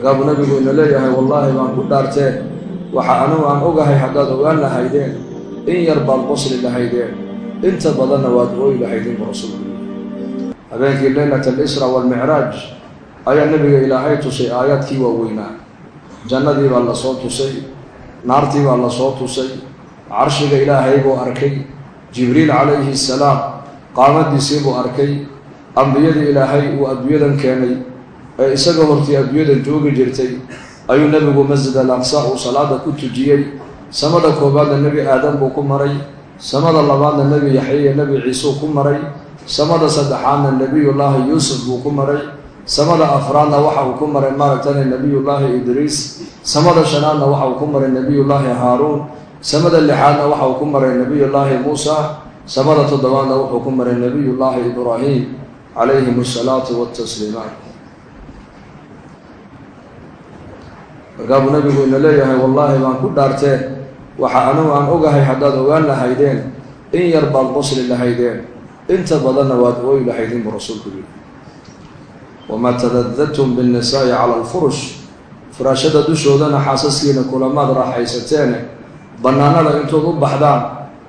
markaa buu nabigu ina leeyahay wallaahi baan ku dhaartee waxa anugu aan ogahay haddaad ogaan lahaydeen in yar baad qosli lahaydeen inta badanna waad ooyi lahaydeen buu rasuulku habeenkii leylat alisra waalmicraaj ayaa nebiga ilaahay tusay aayaadkii waaweynaa jannadii baa la soo tusay naartii baa la soo tusay carshiga ilaahay buu arkay jibriil calayhi salaam qaamadiisii buu arkay ambiyadii ilaahay uu adduunyadan keenay ee isaga hortii adduunyadan joogi jirtay ayuu nebigu masjid al aqsa uu salaada ku tujiyey. Samada koowaadna nebi aadam buu ku maray. Samada labaadna nebi yaxya nebi ciisuu ku maray. Samada saddexaadna nebiyullaahi yuusuf buu ku maray. Samada afraadna waxa uu ku maray maaragtana nebiyullaahi idriis samada shanaadna waxa uu ku maray nebiyullaahi haaruun. Samada lixaadna waxa uu ku maray nebiyullaahi muusa. Samada toddobaadna wuxuu ku maray nebiyullaahi ibraahim calayhim asalaatu watasliimaat markaa buu nabigu ina leeyahay wallaahi baan ku dhaartee waxa anugu aan ogahay haddaad ogaan lahaydeen in yar baad qosli lahaydeen. Inta badanna waad ooyi lahaydeen buu rasuulku yihi wamaa tadadadtum binnisaa'i cala alfurush. Furaashada dushoodana xaasaskiina kulamaad raaxaysateene bannaanada intood u baxdaan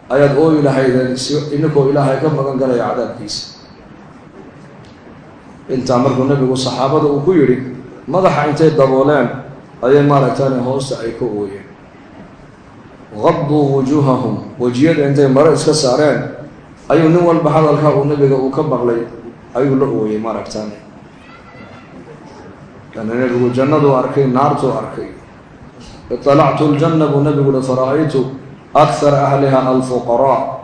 ayaad ooyi lahaydeen si ininkoo ilaahay ka magan galaya cadaabkiisa. Intaa markuu nabigu saxaabada uu ku yidhi madaxa intay dabooleen ayay maaragtane hoosta ay ka ooyeen qaduu wujuuhahum. Wejiyada intay mare iska saareen ayuu nin walba hadalka uu nabiga uu ka maqlay ayuu la ooyey maaragtane kana nabigu jannaduu arkay naartuu arkay. Iطalactu ljanna buu nabigu uhi fara-aytu akhara ahliha alfuqaraa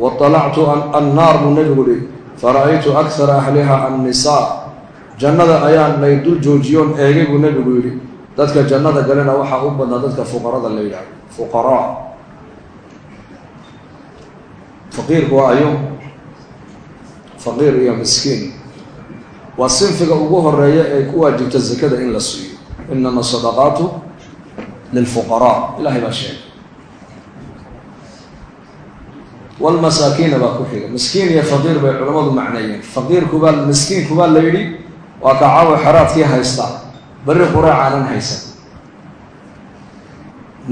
waطalactu annaar buu nabigu uhi fara-aytu akhara ahliha annisaa. Jannada ayaan lay dul joojiyoon eegay buu nabigu yidhi dadka jannada galena waxaa u badnaa dadka fuqarada la yidhahdo fuqaraa faqiirku waa ayo faqiir iyo miskiin. Waa sinfiga ugu horreeya ee ku waajibta sakada in la siiyo. Inama sadaqaatu lilfuqaraa ilahay baa sheegay. Walmasaakiina baa ku xiga. Miskiin iyo faqiir bay culammadu macneeyeen. Faqiirkubaa miskiinkubaa la yidhi waa ka caawa xeraadkii haysta berri quraacaanan haysan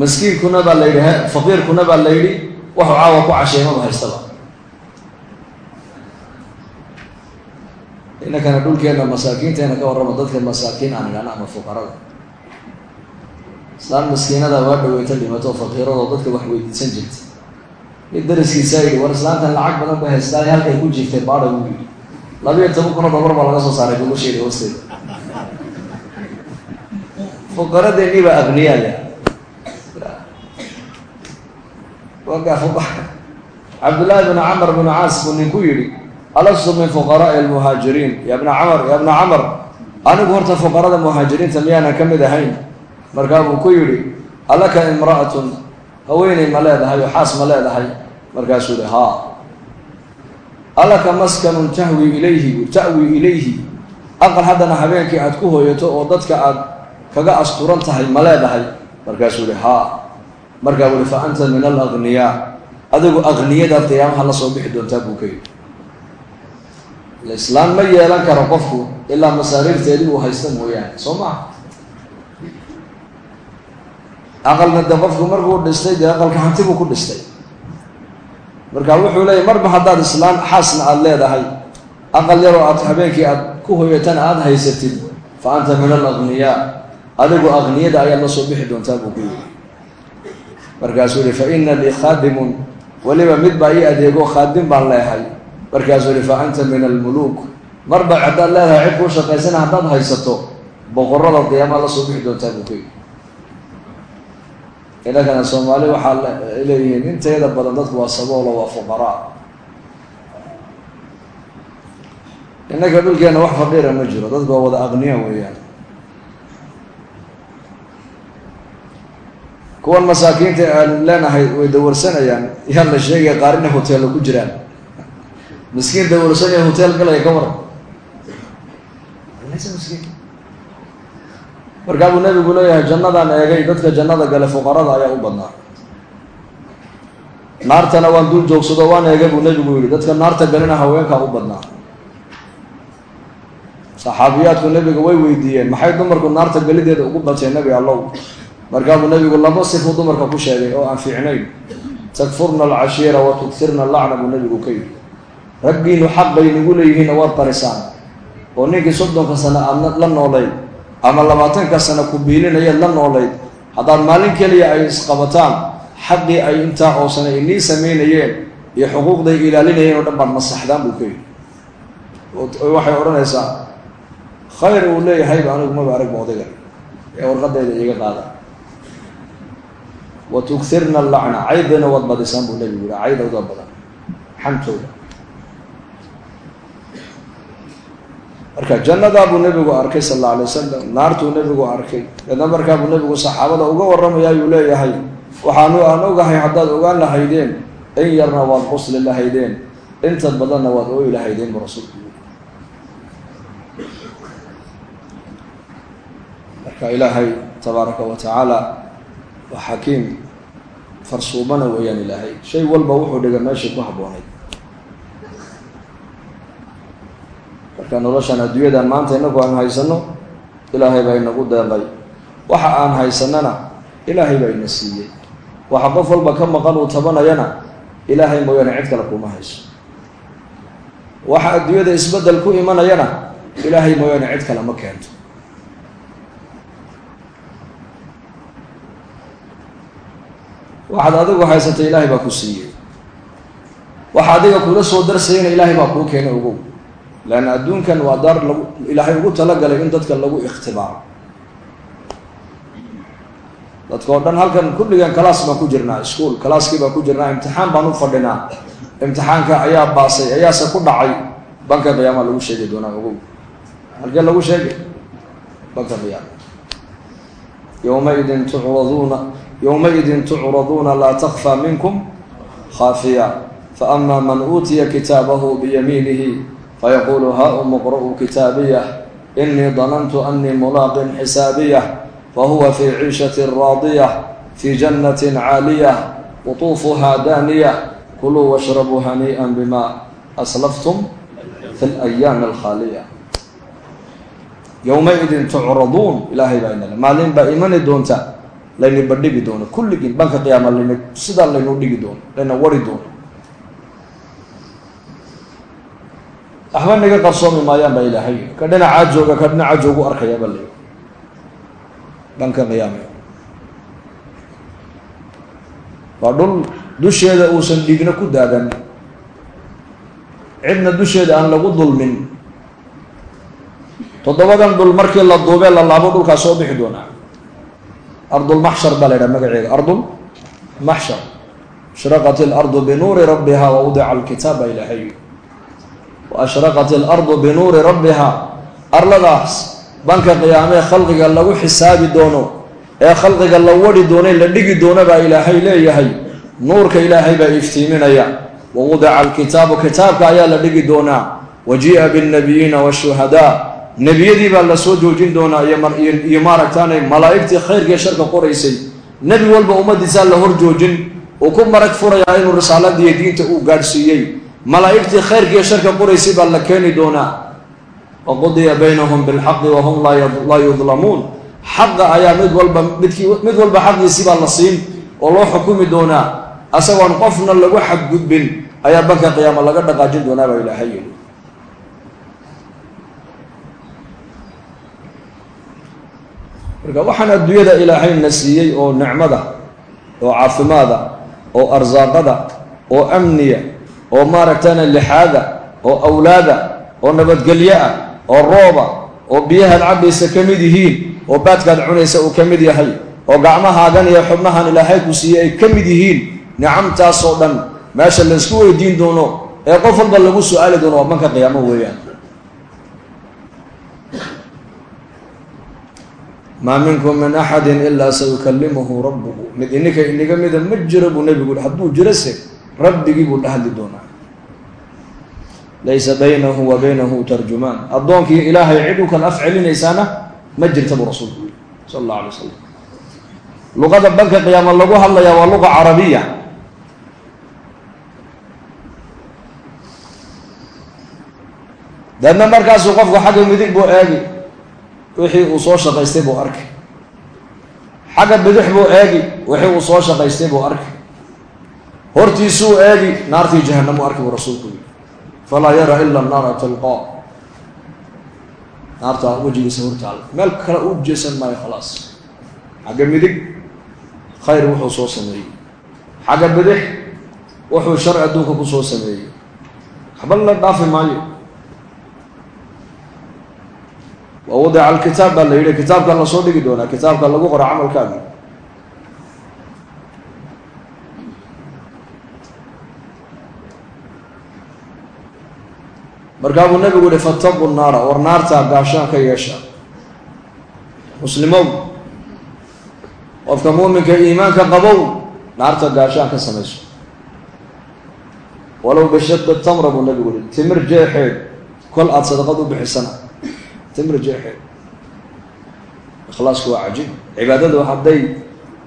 miskiinkuna baa la yidhi faqiirkuna baa la yidhi waxu caawa ku casheemaba haystaba. Inankana dhulkeena masaakiinteena ka warrama dadka masaakiin aan idhahna ama fuqarada. Islaan miskiinada waa dhaweyta dhimato faqiiradoo dadka wax weydiisan jirta. Mid dariskiisaa yidhi war islaantan lacag badan bay haystaa halkay ku jirtay baada buu yidhi. Labiiyo toban kunoo dollar baa laga soo saaray gogosheeda hoosteeda fuqaradeennii baa abniyaaya cabdullaahi bn camr bn caas buu ninku yidhi alastu min fuqaraai almuhaajiriin. Ya bna camar ya bna camar anigu horta fuqarada muhaajiriinta miyaanan ka mid ahayn. Markaa buu ku yidhi alaka imra'atun haweeney ma leedahay oo xaas ma leedahay. Markaasuu yihi haa. Alaka maskanun tahwi ilayhi ta'wi ilayhi. Aqal haddana habeenkii aad ku hooyato oo dadka aad kaga asturan tahay ma leedahay. Markaasuu yihi haa. Markaa yihi fa anta min alagniyaa adigu akniyadaad qiyaamaha la soo bixi doontaa buu ka yidhi. Islaan ma yeelan karo qofku ilaa masaariirteedii uu haysta mooyaane soo maha aqalna de qofku markuu dhistay dee aqalka hanti buu ku dhistay. Marka wuxuu leeyahy marba haddaad islaan xaasna aada leedahay aqal yaroo aad habeenkii aad ku hoyatana aada haysatid fa anta min alagniyaa adigu akniyada ayaad la soo bixi doontaa buu ku yidhi. Markaasuu yihi fa ina lii khaadimun weliba mid baa ii adeego khaadim baan leehay. Markaasuu yihi fa anta min almuluuk. Marba haddaad leedahay cid kuu shaqaysana haddaad haysato boqorada qiyaamaha la soo bixi doontaa buu ku yidhi. Inankana soomaali waxaa leeyihiin inteeda badan dadku waa saboolo waa fuqaraa. Innaka dhulkeena wax faqiira ma jiro dadku waa wada aqniya weeyaan kuwan masaakiinta aan leenahay way dawarsanayaan yaa la sheegaya qaarina hoteella ku jiraan. Miskiin dawarsanaya hotel galaya ka waran. Miskiin? Markaa buu nabigu leeyahay jannadaan eegay dadka jannada gale fuqarada ayaa u badnaa. Naartana waan dul joogsado waan eegay buu nabigu yihi dadka naarta galena haweenkaa u badnaa. Saxaabiyaadku nebiga way weydiiyeen maxay dumarku naarta gelideeda ugu bateen nebi allow markaabuu nebigu laba sifuu dumarka ku sheegay oo aan fiicnayn. Takfurna alcashiira wa tugtirna alacna buu nebigu ka yidhi. Raggiinu xaq bay nagu leeyihiinna waad qarisaan oo ninkii soddonka sano aad la noolayd ama labaatanka sano ku biilinayaad la noolayd haddaad maalin keliya ay isqabataan xaqii ay intaa oo sana inii samaynayeen iyo xuquuqday ilaalinayeen oo dhan baad masaxdaan buu ka yidhi. Waxay odhanaysaa khayr uu leeyahayba anigu maba aragba odayga ee warqadayda iiga qaada wa tugtirna allacna caydayna waad badisaan buu nebigu yihi caydowda badan xantooda marka jannadaa buu nebigu arkay sal alla alay wasalam naartuu nebigu arkay deedna markaa buu nebigu saxaabada uga warramaya ayuu leeyahay waxaanu aan ogahay haddaad ogaan lahaydeen in yarna waad qusli lahaydeen inta badanna waad ooyi lahaydeen buu rasuulku marka ilaahay tabaaraka wa tacaala waa xakiim farsuumana weeyaan ilaahay. Shay walba wuxuu dhiga meeshii ku habboonayd marka noloshan adduunyadan maanta inagu aan haysano ilaahay baa inagu deeqay waxa aan haysanana ilaahay baa ina siiyey waxa qof walba ka maqan uu tabanayana ilaahay mooyaane cid kale kuma hayso. Waxa adduunyada isbeddel ku imanayana ilaahay mooyaane cid kale ma keento waxaad adigu haysatay ilaahay baa ku siiyey. Waxa adiga kula soo darsayana ilaahay baa kuu keenay ogow. Leanna adduunkan waa daar lagu ilaahay ugu talagalay in dadka lagu ikhtibaaro. Dadka oo dhan halkan kulligan kalaas baan ku jirnaa ischool kalaaskii baan ku jirnaa imtixaan baan u fadhinaa. Imtixaanka ayaa baasay ayaase ku dhacay. Banka qiyaama lagu sheegi doonaa ogow. Halkee lagu sheegay? Banka qiyaama yowmaidin tucraduuna yowmaidin tucraduuna laa takfaa minkum khaafiya faama man uutiya kitaabahu biyamiinihi fayaquulu haa umuqra'u kitaabiyah inii danantu anii mulaaqin xisaabiyah fahuwa fii ciishatin raadiyah fii jannatin caaliyah qutuufuhaa daaniyah kuluu washrabuu hanii'an bimaa aslaftum fi alayaami alkhaaliya yowmaidin tucraduun ilaahay baa inale maalin baa imani doonta layni badhigi doono? Kulligiin banka qiyaama layna sidaa laynu dhigi doono layna wari doono. Waxba naga qarsoomi maayaan baa ilaahay ka dhinacaa jooga ka dhinacaa joogu arkayaa baa layi banka qiyaama waa dhul dusheeda uusan dhiigna ku daadan. Cidna dusheeda aan lagu dulmin. Toddobadan dhul markii la duubee la laabo dhulkaa soo bixi doonaa ardulmaxshar baa la ydhaha magaceeda ardul maxshar ashraqat ilardu binuuri rabbiha wa wadica alkitaab baa ilaahay wa ashraqat ilardu binuuri rabbiha arladaas banka qiyaamee khalqiga lagu xisaabi doono ee khalqiga la wari doono la dhigi doono baa ilaahay leeyahay nuurka ilaahay baa iftiiminaya wa wadica alkitaabu kitaabka ayaa la dhigi doonaa wa jii'a binnabiyiina washuhadaa nebiyadii baa la soo joojin doonaa iyo maaragtaanay malaa'igtii khayrkii sharka qoraysay nebi walba ummadiisaa la hor joojin uu ku marag furayaa inuu risaaladiiyo diinta uu gaadhsiiyey. Malaa'igtii khayrkiiyo sharka qoraysay baa la keeni doonaa. Wa qudiya baynahum bilxaqi wahum laa yudlamuun. Xaqa ayaa mid walba midkii mid walba xaqiisii baa la siin oo loo xukumi doonaa. Asagoon qofna lagu xadgudbin ayaa banka qiyaama laga dhaqaajin doonaa baa ilaahay yidhi marka waxaan adduunyada ilaahayna siiyey oo nicmada oo caafimaada oo arsaaqada oo amniya oo maaragtana lixaada oo awlaada oo nabadgelyo ah oo rooba oo biyahaad cabaysa ka mid yihiin oo baadkaad cunaysa uu ka mid yahay oo gacmahaagan iyo xubnahan ilaahay ku siiyey ay ka mid yihiin nicamtaasoo dhan meesha laysku weydiin doono ee qof walba lagu su'aali doono waa banka qiyaamo weeyaan maa minkum min axadi ilaa sayukalimuhu rabbuhu. Mid ininka iniga mida ma jiro buu nebigu hadduu jirose rabbigii buu dhahli doonaa. Laysa baynahu wa baynahu tarjumaan. Addoonkii ilaahay cid u kala af celinaysaana ma jirta buu rasuulku yiri sala allahu alay wasalam luqada banka qiyaama lagu hadlayaa waa luqa carabiya. Deedna markaasuu qofku xagga midig buu eegi wixii uu soo shaqaystay buu arkay. Xagga bidix buu eegi wixii uu soo shaqaystay buu arkay. Hortiisuu eegi naartii jahannamu arki buu rasuulku yidhi. Falaa yara ila naara tilqaa naartaa wejigiisa hortaala meel kale u jeesan maayo khalaas. Xagga midig khayr wuxuu soo sameeyey. Xagga bidix wuxuu shar adduunka ku soo sameeyey. Waxba la dhaafi maayo wa wadica alkitaab baa la yidhi kitaabkan la soo dhigi doonaa kitaabka lagu qoro camalkaagi markaa buu nabigu yihi fataqu naara war naartaa gaashaan ka yeesha. Muslimow qofka muuminka iimaanka qabow naarta gaashaan ka samayso. Walow bishaqi tamra buu nabigu yihi timir jeexeed kol aada sadaqad u bixisana timir jeexeed ikhlaasku waa cajiib. Cibaadadu hadday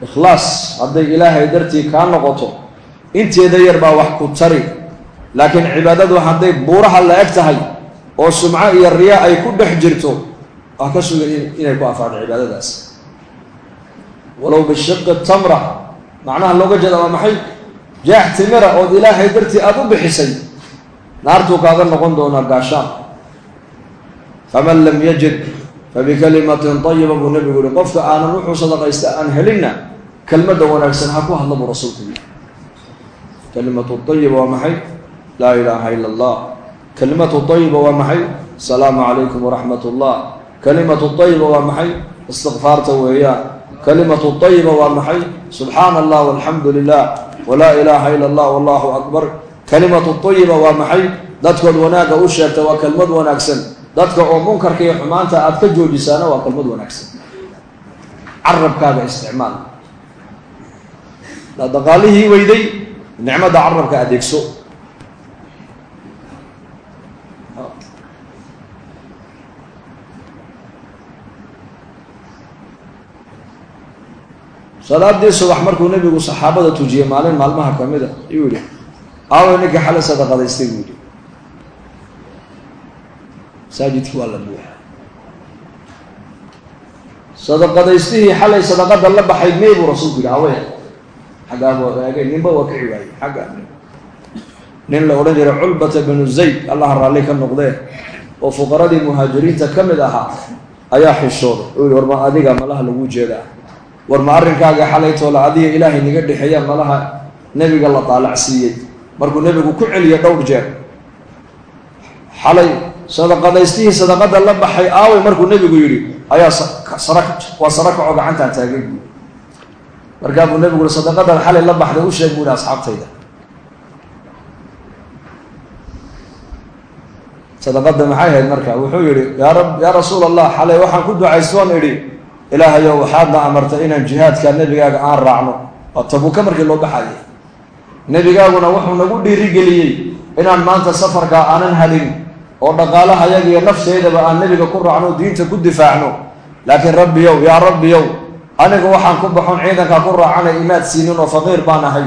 ikhlaas hadday ilaahay dartii kaa noqoto inteeda yar baa wax ku tari. Laakiin cibaadadu hadday buuraha la eg tahay oo sumco iyo riya ay ku dhex jirto waa ka sugan inay ku afaado cibaadadaas. Walow bishiqi tamra macnaha looga jeeda waa maxay? Jaax timira ood ilaahay dartii aada u bixisay naartuu kaaga noqon doonaa gaashaan faman lam yajid fabikalimatin tayiba buu nabigu yihi qofka aanan wuxuu sadaqaysta aan helinna kelmadda wanaagsan ha ku hadla buu rasuulku yihi kalimatu tayiba waa maxay laa ilaaha ila allah kalimatu tayiba waa maxay asalaamu calaykum waraxmat ullah kalimatu tayiba waa maxay istikfaarta weeyaan kalimatu tayiba waa maxay subxaana allah walxamdu lilah walaa ilaaha ila allah wallahu akbar kalimatu tayiba waa maxay dadkood wanaagga u sheegta waa kelmad wanaagsan dadka oo munkarka iyo xumaanta aada ka joojisaana waa kelmad wanaagsan. Carabkaaga isticmaal. Daa daqaalihii weyday nicmadda carabka adeegso. Salaadii subax markuu nabigu saxaabada tujiyey maalin maalmaha ka mid a yihi aaway ninka xale sadaqadaystay buu yihi masaajidkii waa la buuxa. Sadaqadaystihii xalay sadaqada la baxay mey buu rasuulku yihi awe xaggaaba eegay ninba waa kici waayey xagga nin la odhan jiray culbata binu zayd allaha raalli ka noqdee oo fuqaradii muhaajiriinta ka mid ahaa ayaa xishooday. U yihi war ma adiga malaha lagu jeedaa. War ma arrinkaaga xalaytoola adiga ilaahay naga dhexeeya malaha nebiga la daalacsiiyey. Markuu nebigu ku celiya dhowr jeer xalay sadaqadaystihii sadaqada la baxay aaway markuu nebigu yidhi ayaa waa sara kaco gacantaan taagay. Buui markaa buu nebigu yihi sadaqadan xalay la baxday u sheeg buu yihi asxaabtayda. Sadaqada maxay ahayd marka wuxuu yihi yaa rab yaa rasuul allah xalay waxaan ku ducaystoon idhi ilaahayow waxaadna amartay inaan jihaadka nebigaaga aan raacno. Waa tabuka markii loo baxayay. Nebigaaguna wuxuu nagu dhiirigeliyey inaan maanta safarka aanan hadin oo dhaqaalahayaga iyo nafteydaba aan nebiga ku raacno diinta ku difaacno. Laakiin rabbiyow yaa rabbiyow aniga waxaan ku baxon ciidankaa ku raacanay imaad siinin oo faqiir baan ahay.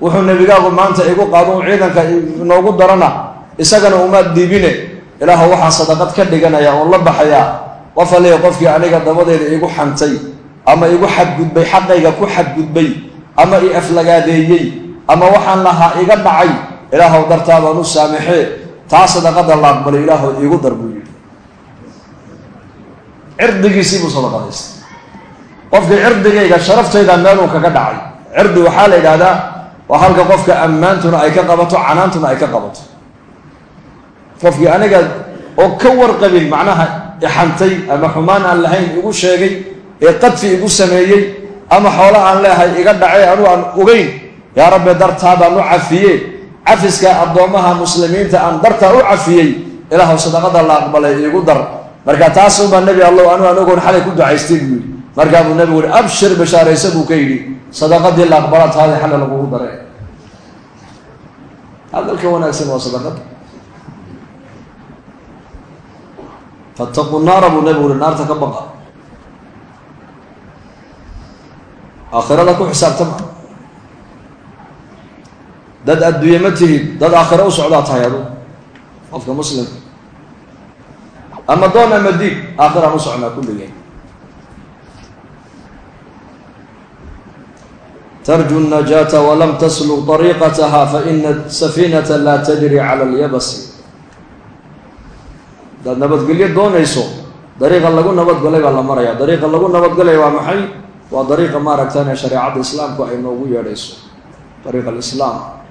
Wuxuu nebigaagu maanta igu qaado u ciidanka inoogu darana isagana umaad diibine. Ilaahu waxaan sadaqad ka dhiganaya oon la baxayaa qof qofkii aniga dabadeeda igu xantay ama igu xadgudbay xaqayga ku xadgudbay ama i aflagaadeeyey ama waxaan lahaa iga dhacay ilaahow dartaabaan u saamaxee taa sadaqada la aqbalay ilaahow iigu dar buu yidhi. Cirdigiisii buu sadaqadaystay qofkii cirdigayga sharaftayda meeluu kaga dhacay. Cirdi waxaa la yidhaahdaa waa halka qofka ammaantuna ay ka qabato canaantuna ay ka qabato. Qofkii aniga oo ka warqabin macnaha ixantay ama xumaan aan lahayn igu sheegay ee qadfi igu sameeyey ama xoolo aan leehay iga dhacay anuu aan ogeyn yaa rabbi dartaa baan u cafiye cafiska addoommaha muslimiinta aan dartaa u cafiyey ilaahu sadaqada la aqbalay iigu dar. Marka taasuunbaa nebi allow anuu aan ogoon xalay ku ducaystay buu yidhi. Markaa buu nebigu yihi abshir bashaaraysa buu ka yidhi sadaqadii la aqbala taadi xalla lagugu dare hadalka wanaagsan waa sadaqada fattaquu naara buu nebigu yihi naarta ka baqa. Aakhirada ku xisaabtama dad adduunye ma tihid dad aakhiro u socdaa tahay adu qofka muslimka ama doon ama diib aakhiraan u socnaa kulligeen tarju najaata walam taslu ariiqataha faina safiinata laa tadri cala alyabasi. Hadaad nabadgelyo doonayso dariiqa lagu nabadgalay baa la maraya. Dariiqa lagu nabad galay waa maxay? Waa dariiqa maaragtaan ee shareecadda islaamku ay noogu yeedhayso. Dariiqa alislaam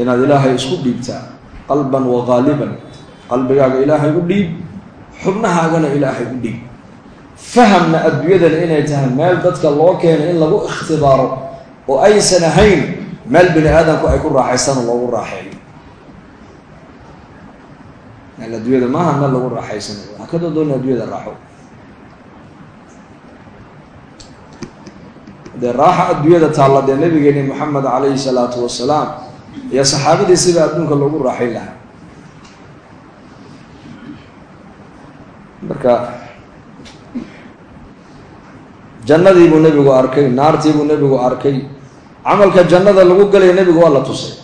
inaad ilaahay isku dhiibtaa qalban wa qaaliban qalbigaaga ilaahay u dhiib xubnahaagana ilaahay u dhiib. Fahamna adduunyadana inay tahay meel dadka loo keenay in lagu ikhtibaaro oo aysan ahayn meel bini aadamku ay ku raaxaystaan oo loogu raaxeeyo. Meel adduunyada maaha meel lagu raaxaysanayo waxaa ka adduunyada raaxo. Dee raaxa adduunyada taalla dee nabigeeni moxamed calayhi salaatu wasalaam iyo saxaabadiisiba adduunka loogu raaxayn lahaa. Marka jannadii buu nebigu arkay naartii buu nebigu arkay camalka jannada lagu galaya nebigu waa la tusay.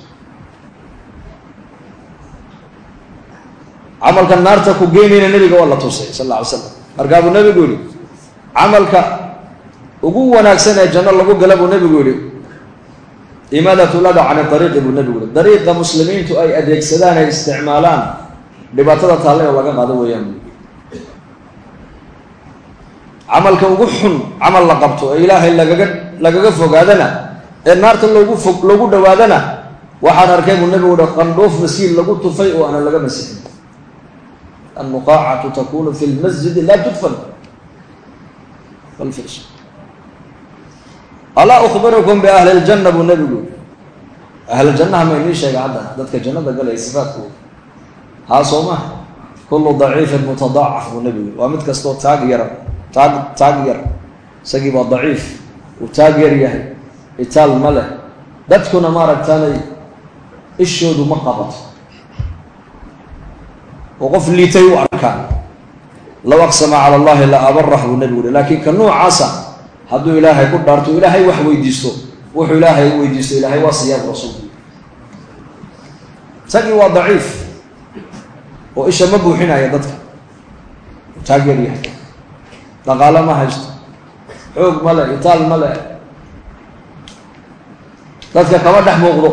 Camalka naarta ku geynayna nebiga waa la tusay sal alla alay slam markaa buu nebigu yihi camalka ugu wanaagsan ee janno lagu gala buu nebigu yihi imaadatu lada can ariiqi buu nebigu yihi dariiqa muslimiintu ay adeegsadaan ay isticmaalaan dhibaatada taalle oo laga qaado weeyaan. Camalka ugu xun camal la qabto ee ilaahay lagaga lagaga fogaadana ee naarta loogu fog loogu dhawaadana waxaan arkay buu nebigu uhi qandhoof masiil lagu tufay oo aanan laga masixin alnuqaacatu takunu fi lmasjidi laa tudfan alaa ukhbirukum biahli ljanna buu nebigu yihi ahlujannaha ma inii sheega hadda dadka jannada galaya sifaadkooda haa soo ma kullu daciifin mutadaacaf buu nebigu waa mid kastoo taag yara taag taag yar isagii baa daciif uu taag yar yahay itaal ma leh. Dadkuna maaragtaanay ishoodu ma qabato. Oo qof liitay u arkaan. Low aqsama cala allahi la abarah buu nebigu laakiin ka noocaasa hadduu ilaahay ku dhaarto ilaahay wax weydiisto. Wuxuu ilaahay weydiisto. Ilaahay waa siyaab rasuulku isagii waa daciif oo isha ma buuxinaya dadka. Uu taag yar yahay. Dhaqaalo ma haysto. Xoog ma le itaal ma le dadka kama dhex muuqdo.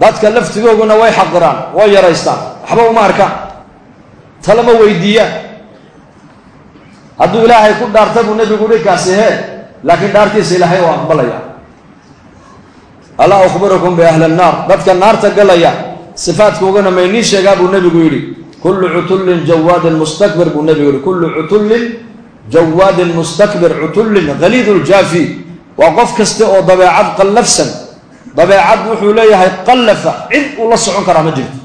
Dadka laftigooguna way xaqiraan way yaraystaan. Waxba uma arkaan talama weydiiyaan hadduu ilaahay ku dhaarta buu nebigu dhinkaasi hee. Laakiin dhaartiisa ilaahay oo aqbalaya. Alaa ukhbirukum biahli annaar. Dadka naarta galaya sifaadkoogana maynii sheegaa buu nebigu yidhi. Kullu cutullin jawaadin mustakbir buu nebigu yihi kullu cutullin jawaadin mustakbir cutullin haliidu ljaafi waa qof kasta oo dabeecad qallafsan. Dabeecad wuxuu leeyahay qallafa cid uu la socon karaa ma jirto.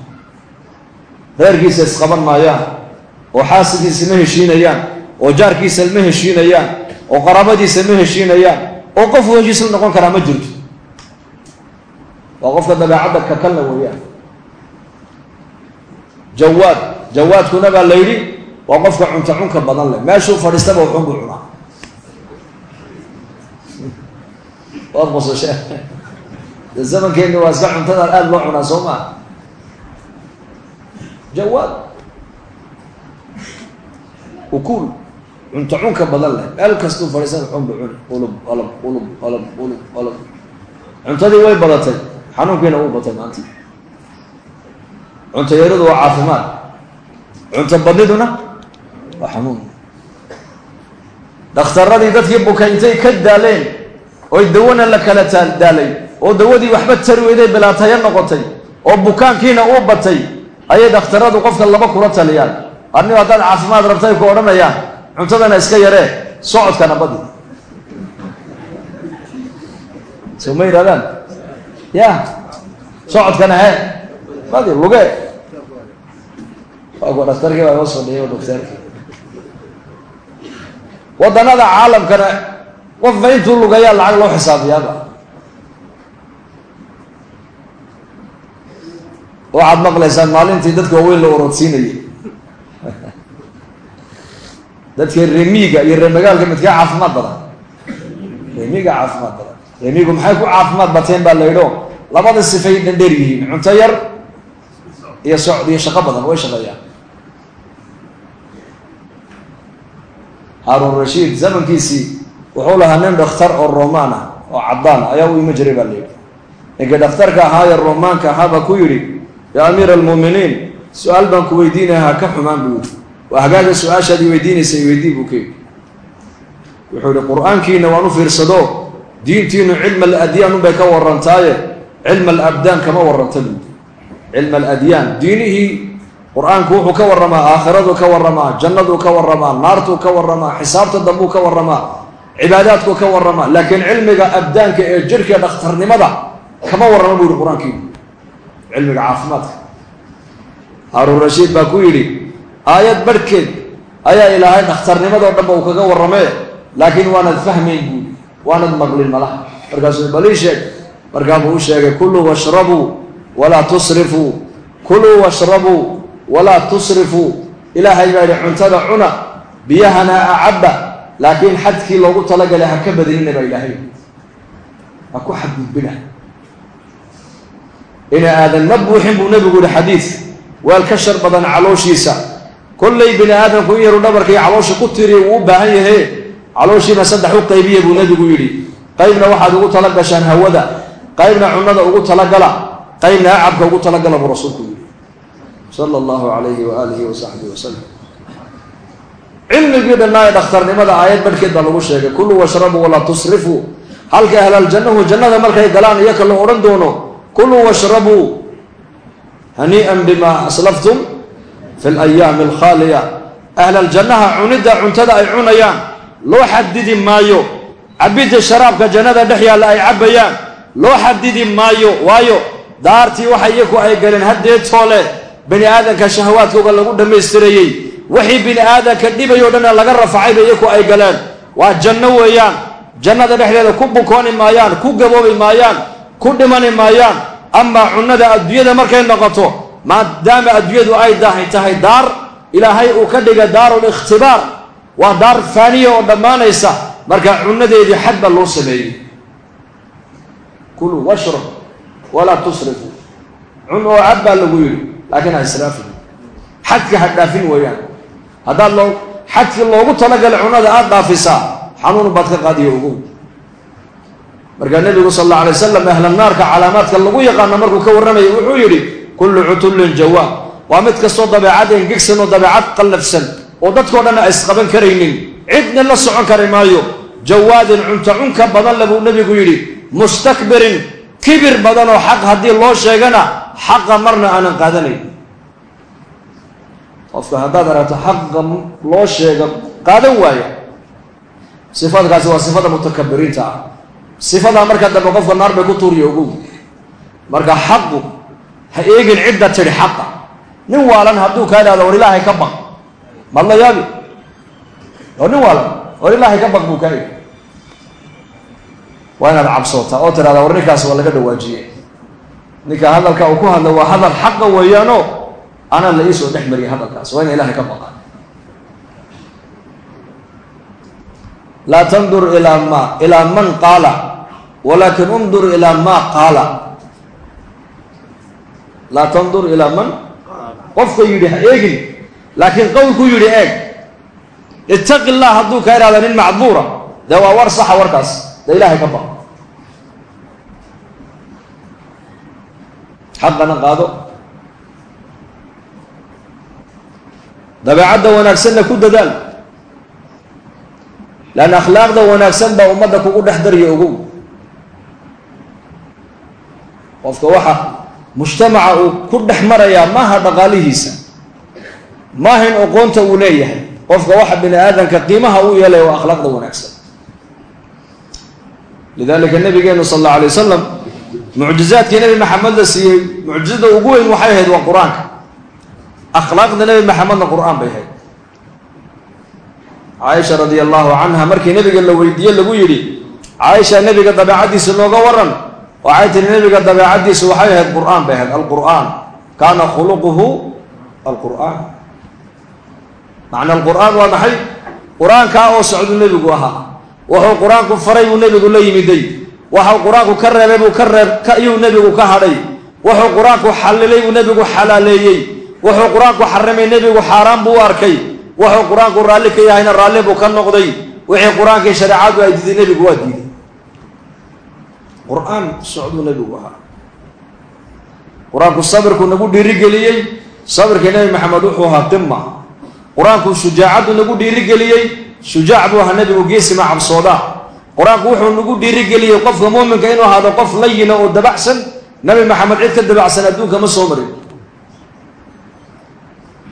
Reerkiisa isqaban maayaan oo xaasigiisa ma heshiinayaan oo jaarkiisa ma heshiinayaan oo qaraabadiisa ma heshiinayaan oo qof uu heshiis la noqon karaa ma jirto. Waa qofka dabeecadda kakalna weeyaan. Jawaad jawaadkuna baa la yidhi waa qofka cunta cunka badan leh. Meeshuu fadhiistaba wuxuun buu cunaa. Waad qosashee de waa iska cuntadan aada loo cunaa soo maa jawaad. Ukuul cunto cunka badan leh. Meel kastuu fadhiistan wuxuun buu cuni. Ulub olab ulub olab ulub olab cuntadii way badatay. Xanuunkiina wuu batay maanta. Cunto yaradu waa caafimaad. Cunto badniduna waa xanuun. Dhakhtaradii dadkii bukay intay ka daaleen oy dawana la kala daalay oo dawadii waxba tari weyday bilaataya noqotay oo bukaankiina uu batay ayay dhakhtaradu qofka laba kula taliyaan. Arnigo haddaad caafimaad rabtay ku odhanayaan cuntadana iska yaree socodkana badi. Soo ma yidhahdaan ya socodkana he. Badi luge waa dhaktarkii baa hoos fadhiyay docteerki waddanada caalamkana qofba intuu lugayaa lacag loo xisaabiyaaba. Waxaad maqlaysaan maalintii dadka waaweyn la orodsiinayay dadka remiiga iyo reemagaalka midkaa caafimaad badan. Remiiga caafimaad badan. Remiigu maxay ku caafimaad bateen baa la yidho labada sifay dhandheer yihiin cunto yar iyo socod iyo shaqo badan way shaqeeyaan. Haaruun rashiid zamankiisii wuxuu lahaa nin dhakhtar oo romaan ah oo caddaan ayaa u ima jiray baa la yidhi. Ninkii dhakhtarka ahaayee romaanka ahaabaa ku yidhi yaa amiira almu'miniin su'aal baan ku weydiinayaa ka xumaan buu yidhi hagaaga su'aashaadii weydiinaysa weydii buu ka yidhi. Wuxuu yihi qur'aankiina waan u fiirsado diintiinu cilma aladyaan unbay ka warantaaye cilma alabdaan kama waranta buu cilma aladyaan diinihii qur'aanku wuxuu ka warramaa aakhiradu ka warramaa jannaduu ka warramaa naartuu ka warramaa xisaabta dambuu ka warramaa cibaadaadkuu ka warramaa laakiin cilmiga abdaanka ee jirhka dhakhtarnimada kama warrama buu yihi qur'aankiinu cilmiga caafimaadka. Haaruun rashiid baa ku yidhi aayad barhkeed ayaa ilaahay dhakhtarnimadoo dhanba uu kaga warramee laakiin waanad fahmayn buuli waanad maqlin malaha markaasuu balii sheeg markaa buu u sheegay kuluu washrabuu walaa tusrifuu kuluu washrabuu walaa tusrifuu ilaahay baa yihi cuntada cuna biyahana acabba laakiin xadkii loogu talagalay ha ka badinina baa ilaahay ha ku xadgudbina ina aadan ma buuxin buu nebigu yihi xadiid weel ka shar badan calooshiisa kollay bini aadamku in yaru dhabarka iyo caloosha ku tiriya wuu u baahan yahe calooshiina saddex u qaybiya buu nebigu yidhi. Qaybna waxaad ugu tala gashaan hawada qaybna cunada ugu talagala qaybna acabka ugu talagala buu rasuulku yidhi. Sala allahu calayhi wa aalihi wa saxbihi wasalam cilmigii dhannaa ee dhakhtarnimada aayad barhkeed baa lagu sheegay kuluu washrabuu walaa tusrifuu halka ahlaaljannahu jannada markay galaan iyaka la odhan doono kuluu washrabuu hanii'an bima aslaftum fi alayaami alkhaaliya ahlaaljannaha cunidda cuntada ay cunayaan loo xadidi maayo cabidda sharaabka jannada dhex yaalla ay cabbayaan loo xadidi maayo waayo daartii waxa iyaku ay galeen haddeetoole bini aadanka shahawaadkooga lagu dhammaystirayey wixii bini aadanka dhibayoo dhanna laga rafacayba iyaku ay galeen waa janno weeyaan jannada dhexdeeda ku bukooni maayaan ku gaboobi maayaan ku dhimani maayaan amaa cunnada adduunyada markay noqoto maadaama adduunyadu ay dahay tahay daar ilaahay uu ka dhiga daarul ikhtibaar. Waa daar faaniya oo dhammaanaysa. Marka cunnadeedii xad baa loo sameeyey. Kuluu washrab walaa tusrifu. Cun oo cad baa lagu yidhi laakiin ha israafin. Xadka ha dhaafin weeyaan. Haddaad loo xadkii loogu talagalay cunnada aada dhaafisaa xanuun baad ka qaadiyo ogow markaa nebigu sal alla alay wasalam ahla naarka calaamaadka lagu yaqaano markuu ka warramayay wuxuu yidhi kullu cutullin jawaab. Waa mid kastoo dabeecad engegsan oo dabeecad qallafsan oo dadkao dhan a isqaban karaynin. Cidna la socon kari maayo. Jawaadin cunta cunka badan le buu nebigu yidhi mustakbirin kibir badan oo xaq haddii loo sheegana xaqa marna aanan qaadanayn. Qofka haddaad aragto xaqa loo sheega qaadan waaya. Sifadkaasi waa sifada mutakabiriinta ah. Sifadaa marka dambe qofka naar ku tuuriya ogow. Marka xaqu ha eegin cidda tidhi xaqa. Nin waalan hadduu kaa idhahdo war ilaahay ka baq. Maad la yaabi. Oo nin waalan war ilaahay ka baq buu kaa idhi waa inaad cabsootaa oo tidhahda war ninkaas waa laga dhawaajiyey. Ninka hadalka uu ku hadla waa hadal xaqa weeyaano anaan la iisoo dhex mariyay hadalkaas. Waa ina ilahay ka baqaa laa tandur ilaa ma ilaa man qaala. Walaakin undur ilaa ma qaala laa tandur ilaa man qofka yidhi ha eegin. Laakiin qowlkuu yidhi eeg. Ittaqi llah hadduu kaa ihahda nin macduura dee waa war saxa warkaas. Dee ilaahay ka baqo xaqana qaado. Dabeecadda wanaagsanna ku dadaal. Leanna akhlaaqda wanaagsan baa ummadda kugu dhex darya ogow. Qofka waxa mujtamaca uu ku dhex marayaa maaha dhaqaalihiisa. Maaha in oqoonta uu leeyahay. Qofka waxa bini aadamka qiimaha uu yeelaya waa akhlaaqda wanaagsan. Lidalika nabigeenu sal alla alay wasalam mucjizaadkii nebi maxamed la siiyey mucjizada ugu weyn waxay ahayd waa qur'aanka. Akhlaaqda nebi maxamedna qur'aan bay ahayd. Caaisha radi allahu canha markii nebiga la weydiiye lagu yidhi caaisha nebiga dabeecaddiisa nooga waran waxay tihi nebiga dabeecaddiisu waxay ahayd qur'aan bay ahayd. Alqur'aan kaana khuluquhu alqur'aan. Macna alqur'aan waa maxay? Qur'aankaa oo socdu nebigu ahaa. Wuxuu qur'aanku faray buu nebigu la yimiday. Waxau qur'aanku ka reebay buu ka reeb ayuu nebigu ka hadhay. Wuxuu qur'aanku xallilay buu nebigu xalaaleeyey. Wuxuu qur'aanku xarimay nebigu xaaraan buu u arkay. Wuxuu qur'aanku raalli ka yahayna raalli buu ka noqday. Wixii qur'aankii shareecadu ay diiday nebigu waa diiday qur'aan socduu nebigu ahaa. Qur'aanku sabirku nagu dhiirigeliyey sabirka nebi maxamed wuxuu ahaa qima qur'aanku shujaacaddu nagu dhiirigeliyey shujaac buu ahaa nebigu geesima cabsooda qur'aanku wuxuu nagu dhiirigeliyey qofka muuminka inuu ahaado qof layina oo dabacsan nebi maxamed cid ka dabacsan adduunka ma soo marin.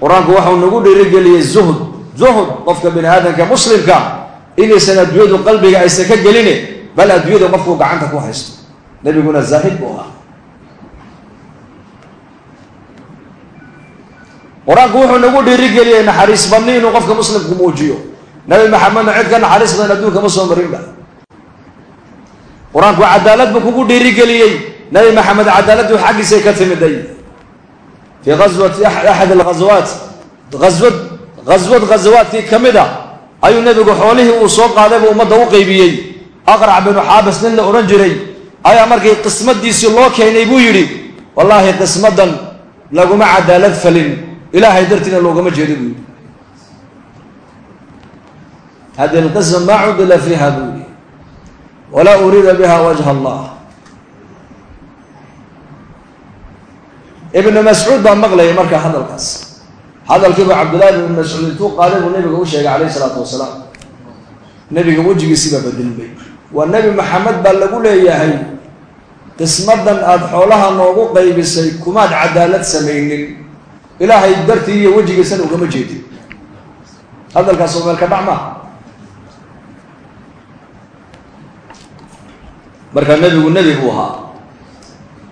Qur'aanku waxau nagu dhiirigeliyey zuhd zuhd qofka bini aadamka muslimka inaysan adduunyadu qalbiga aysan ka geline bal adduunyada qofkuu gacanta ku haysto. Nebiguna zaahid buu ahaa. Qur'aanku wuxuu nagu dhiirigeliyey naxariis badni inuu qofka muslimku muujiyo. Nebi maxamedna cid ka naxariis badan adduunka ma soo marinba qur'aanku cadaalad buu kugu dhiirigeliyey nebi maxamed cadaaladdu xaggiisay ka timiday. Fii aswati axad alghaswaat aswad ghaswad ghasawaadkii ka mid a ayuu nebigu xoolihii uu soo qaadayba ummadda u qeybiyey aqrac binu xaabis nin la odhan jiray ayaa markii qismadiisii loo keenay buu yidhi wallaahi qismadan laguma cadaalad falin. Ilaahay dartiina loogama jeedo buu yidhi. Hadi lqisma maa cudila fiiha buu yidhi walaa uriida biha wajha allah. Ibnu mascuud baa maqlayay markaa hadalkaas. Hadalkiibu cabdullahi ibnu mascuud intuu qaaday buu nebiga u sheegay calayhi isalaatu wasalaam. Nebiga wejigiisibaa bedelmay waa nebi maxamed baa lagu leeyahay qismadan aada xoolaha noogu qaybisay kumaad cadaalad samaynin. Ilaahay dartii iyo wejigiisana ugama jeedin. Hadalkaas oo meelka dhac maaha marka nebigu nebi buu ahaa.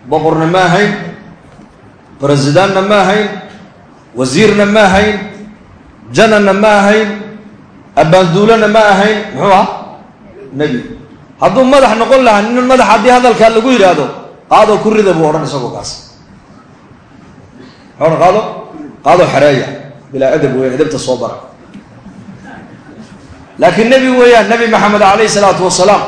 Boqorna ma ahayn bresidaanna ma ahayn wasiirna ma ahayn jananna ma ahayn abbaanduulana ma ahayn muxuu ah nebi hadduu madax noqon lahaa nin madax haddii hadalkaa lagu yidhaahdo qaadoo ku rida buu odhan isagoo kaas. Odhan qaado qaadoo xereeya bilaa adab weeyaan adabta soo bara. Laakiin nebi weeyaan nebi maxamed calayhi salaatu wasalaam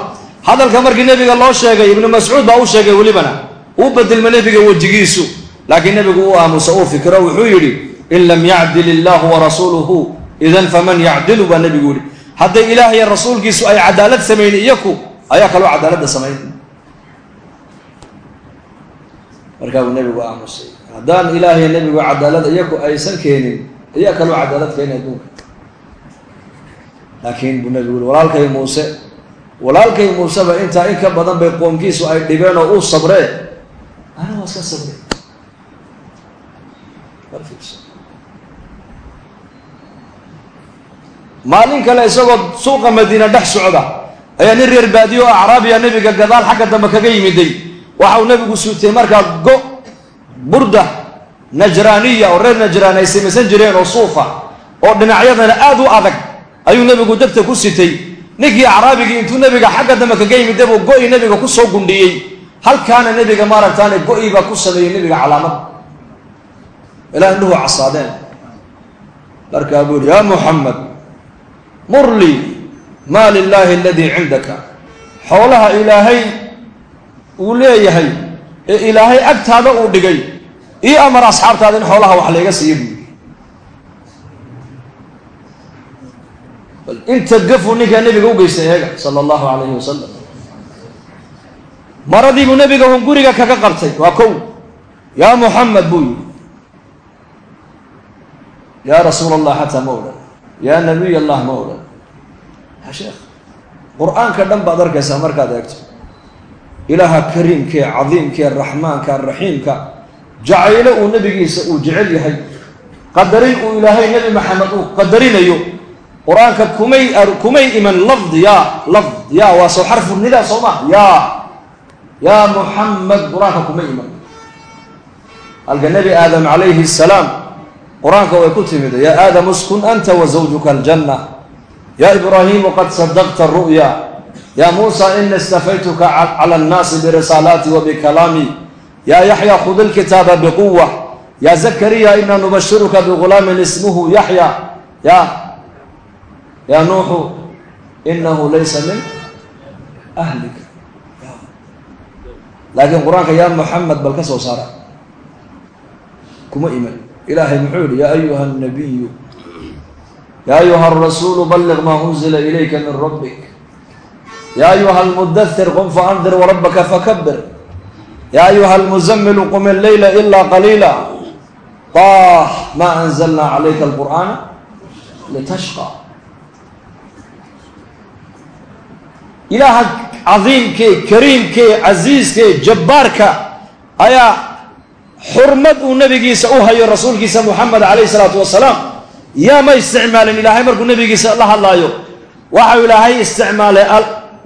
hadalka markii nebiga loo sheegay ibnu mascuud baa u sheegay welibana uu bedelma nebiga wejigiisu. Laakiin nebigu uu aamusa uu fikiro wuxuu yidhi in lam yacdil illaahu warasuuluhu idan faman yacdilu baa nebigu yihi hadday ilaah iyo rasuulkiisu ay cadaalad samayn iyaku ayaa kaloo cadaaladda samayn. Markaa buu nebigu aamusay. Haddaan ilaah iyo nebigu cadaalad iyaku aysan keenin ayaa kaloo cadaalad keenay adduunka. Laakiin buu nebigu yihi walaalkay muuse walaalkay muuseba intaa in ka badan bay qoomkiisu ay dhibeen oo uu sabree. Ana waa iska sabre maalin kale isagoo suuqa madiina dhex socda ayaa nin reer baadiyo oo acraabiya nebiga gadaal xagga dambe kaga yimiday. Waxau nebigu suutay markaa go burda najraaniya oo reer najraan ay samaysan jireen oo suufa oo dhinacyadana aada u adag ayuu nebigu degta ku sitay. Ninkii acraabigii intuu nebiga xagga dambe kaga yimiday buu go-i nebiga ku soo gundhiyey. Halkaana nebiga maaragtaane go-i baa ku sameeyey nebiga calaamad. Ilaa indhuhu casaadeen. Markaa buu yihi yaa muxamed mur lii maa lilaahi aladii cindaka xoolaha ilaahay uu leeyahay ee ilaahay agtaada uu dhigay ii amar asxaabtaada in xoolaha wax layga siiyo buu yidhi. Bal inta gafuu ninkaa nebiga u geystay eega sala allahu calayhi wasalam maradiibuu nebiga hun guriga kaga qabtay waa kow. Yaa muxamed buu yidhi. Yaa rasuula allah xataa ma odhan yaa nabiy allah ma odhan sheekh qur'aanka dhan baad arkaysaa markaad eegto. Ilaaha kariimkee cadiimkee raxmaanka raxiimka jacaylo uu nebigiisa uu jecel yahay qadarin uu ilaahay nebi maxamed uu qadarinayo. Qur'aanka kumay kumay iman lafd yaa lafd yaa waa soo xarfu nidaa soo maha yaa yaa muxamed qur'aanka kuma iman. Halka nebi aadam calayhi salaam qur'aanka way ku timid yaa aadam uskun anta wa zawjuka aljanna ya ibraahimu qad sadaqta ru'ya. Ya muusa ina istafaytuka cala annaasi birisaalaati wa bikalaami ya yaxya khud ilkitaaba biquwa ya zakariya ina nubashiruka bigulaamin ismuhu yaxya ya ya nuuxu inahu laysa min ahlika laakiin qur'aanka ya muxamed bal ka soo saara. Kuma iman. Ilaahay muxuu yihi yaa ayuha nabiyu yaa ayuha arasuulu balliq maa unzila ilayka min rabbik yaa ayuha almudathir qum faandir warabbaka fakabir yaa ayuha almuzamilu qum illeyla ilaa qaliila طaax maa anzalnaa calayka alqur'aana litashqa ilaaha cadiimkee kariimkee casiiskee jabbaarka ayaa xurmad uu nabigiisa u hayo rasuulkiisa moxamed calayh isalaatu wasalaam yaa ma isticmaalin ilaahay markuu nabigiisa la hadlaayo waxau ilaahay isticmaalay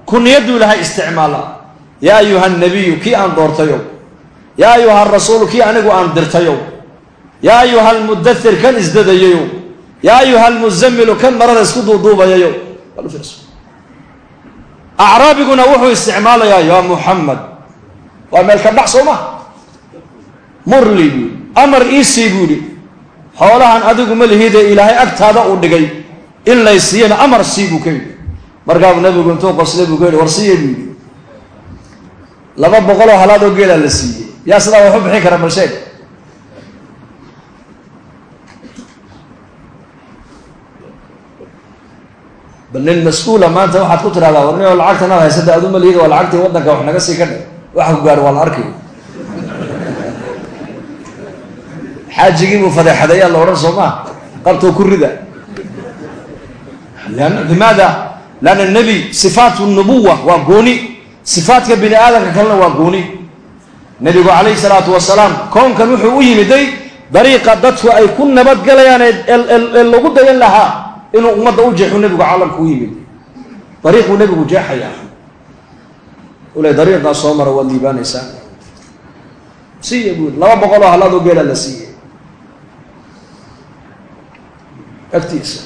kuniyaduu ilaahay isticmaalaa. Yaa ayuha nabiyu kii aan doortayow yaa ayuha arasuulu kii anigu aan dirtayow yaa ayuha almudahir kan isdadayayo. Yaa ayuha almuzamilu kan marada isku duuduubayayo. Acraabiguna wuxuu isticmaalayaa yaa muxamed waa meel ka dhax soo ma? Murli buu amar iisii buu yihi xoolahan adigu ma lihide ilaahay agtaada uu dhigay in laysiiyana amar sii buu ka yidhi. Markaabuu nabigu intuu qoslay buu ka yidhi war siiye buu yidhi. Laba boqoloo halaadoo geelaa la siiyey. Yaa sidaa waxu bixin kara balsheeg bal nin mas'uula maanta waxaad ku tidhahdaa war nin oo lacagtan ad haysada adu maliyada waa lacagtii waddanka wax naga sii ka dhe waxa ku gaari waa la arkay xaajigii buu fadeexadayaa la odhan soo maa qabtoo ku rida. Limaada? Leanna nebi sifaatu nubuwa waa gooni. Sifaatka bini aadamka kalena waa gooni. Nebigu calayhi salaatu wasalaam koonkan wuxuu u yimiday dariiqa dadku ay ku nabadgalayaan ee lagu dayan lahaa inuu ummadda u jeexu nebigu caalamka u yimid. Dariiquu nebigu jeexayaa. Ule dariiqaa soo mara waad liibaanaysaa. Siiya buui laba boqoloo halaadoo geelaa la siiyey agtiisa.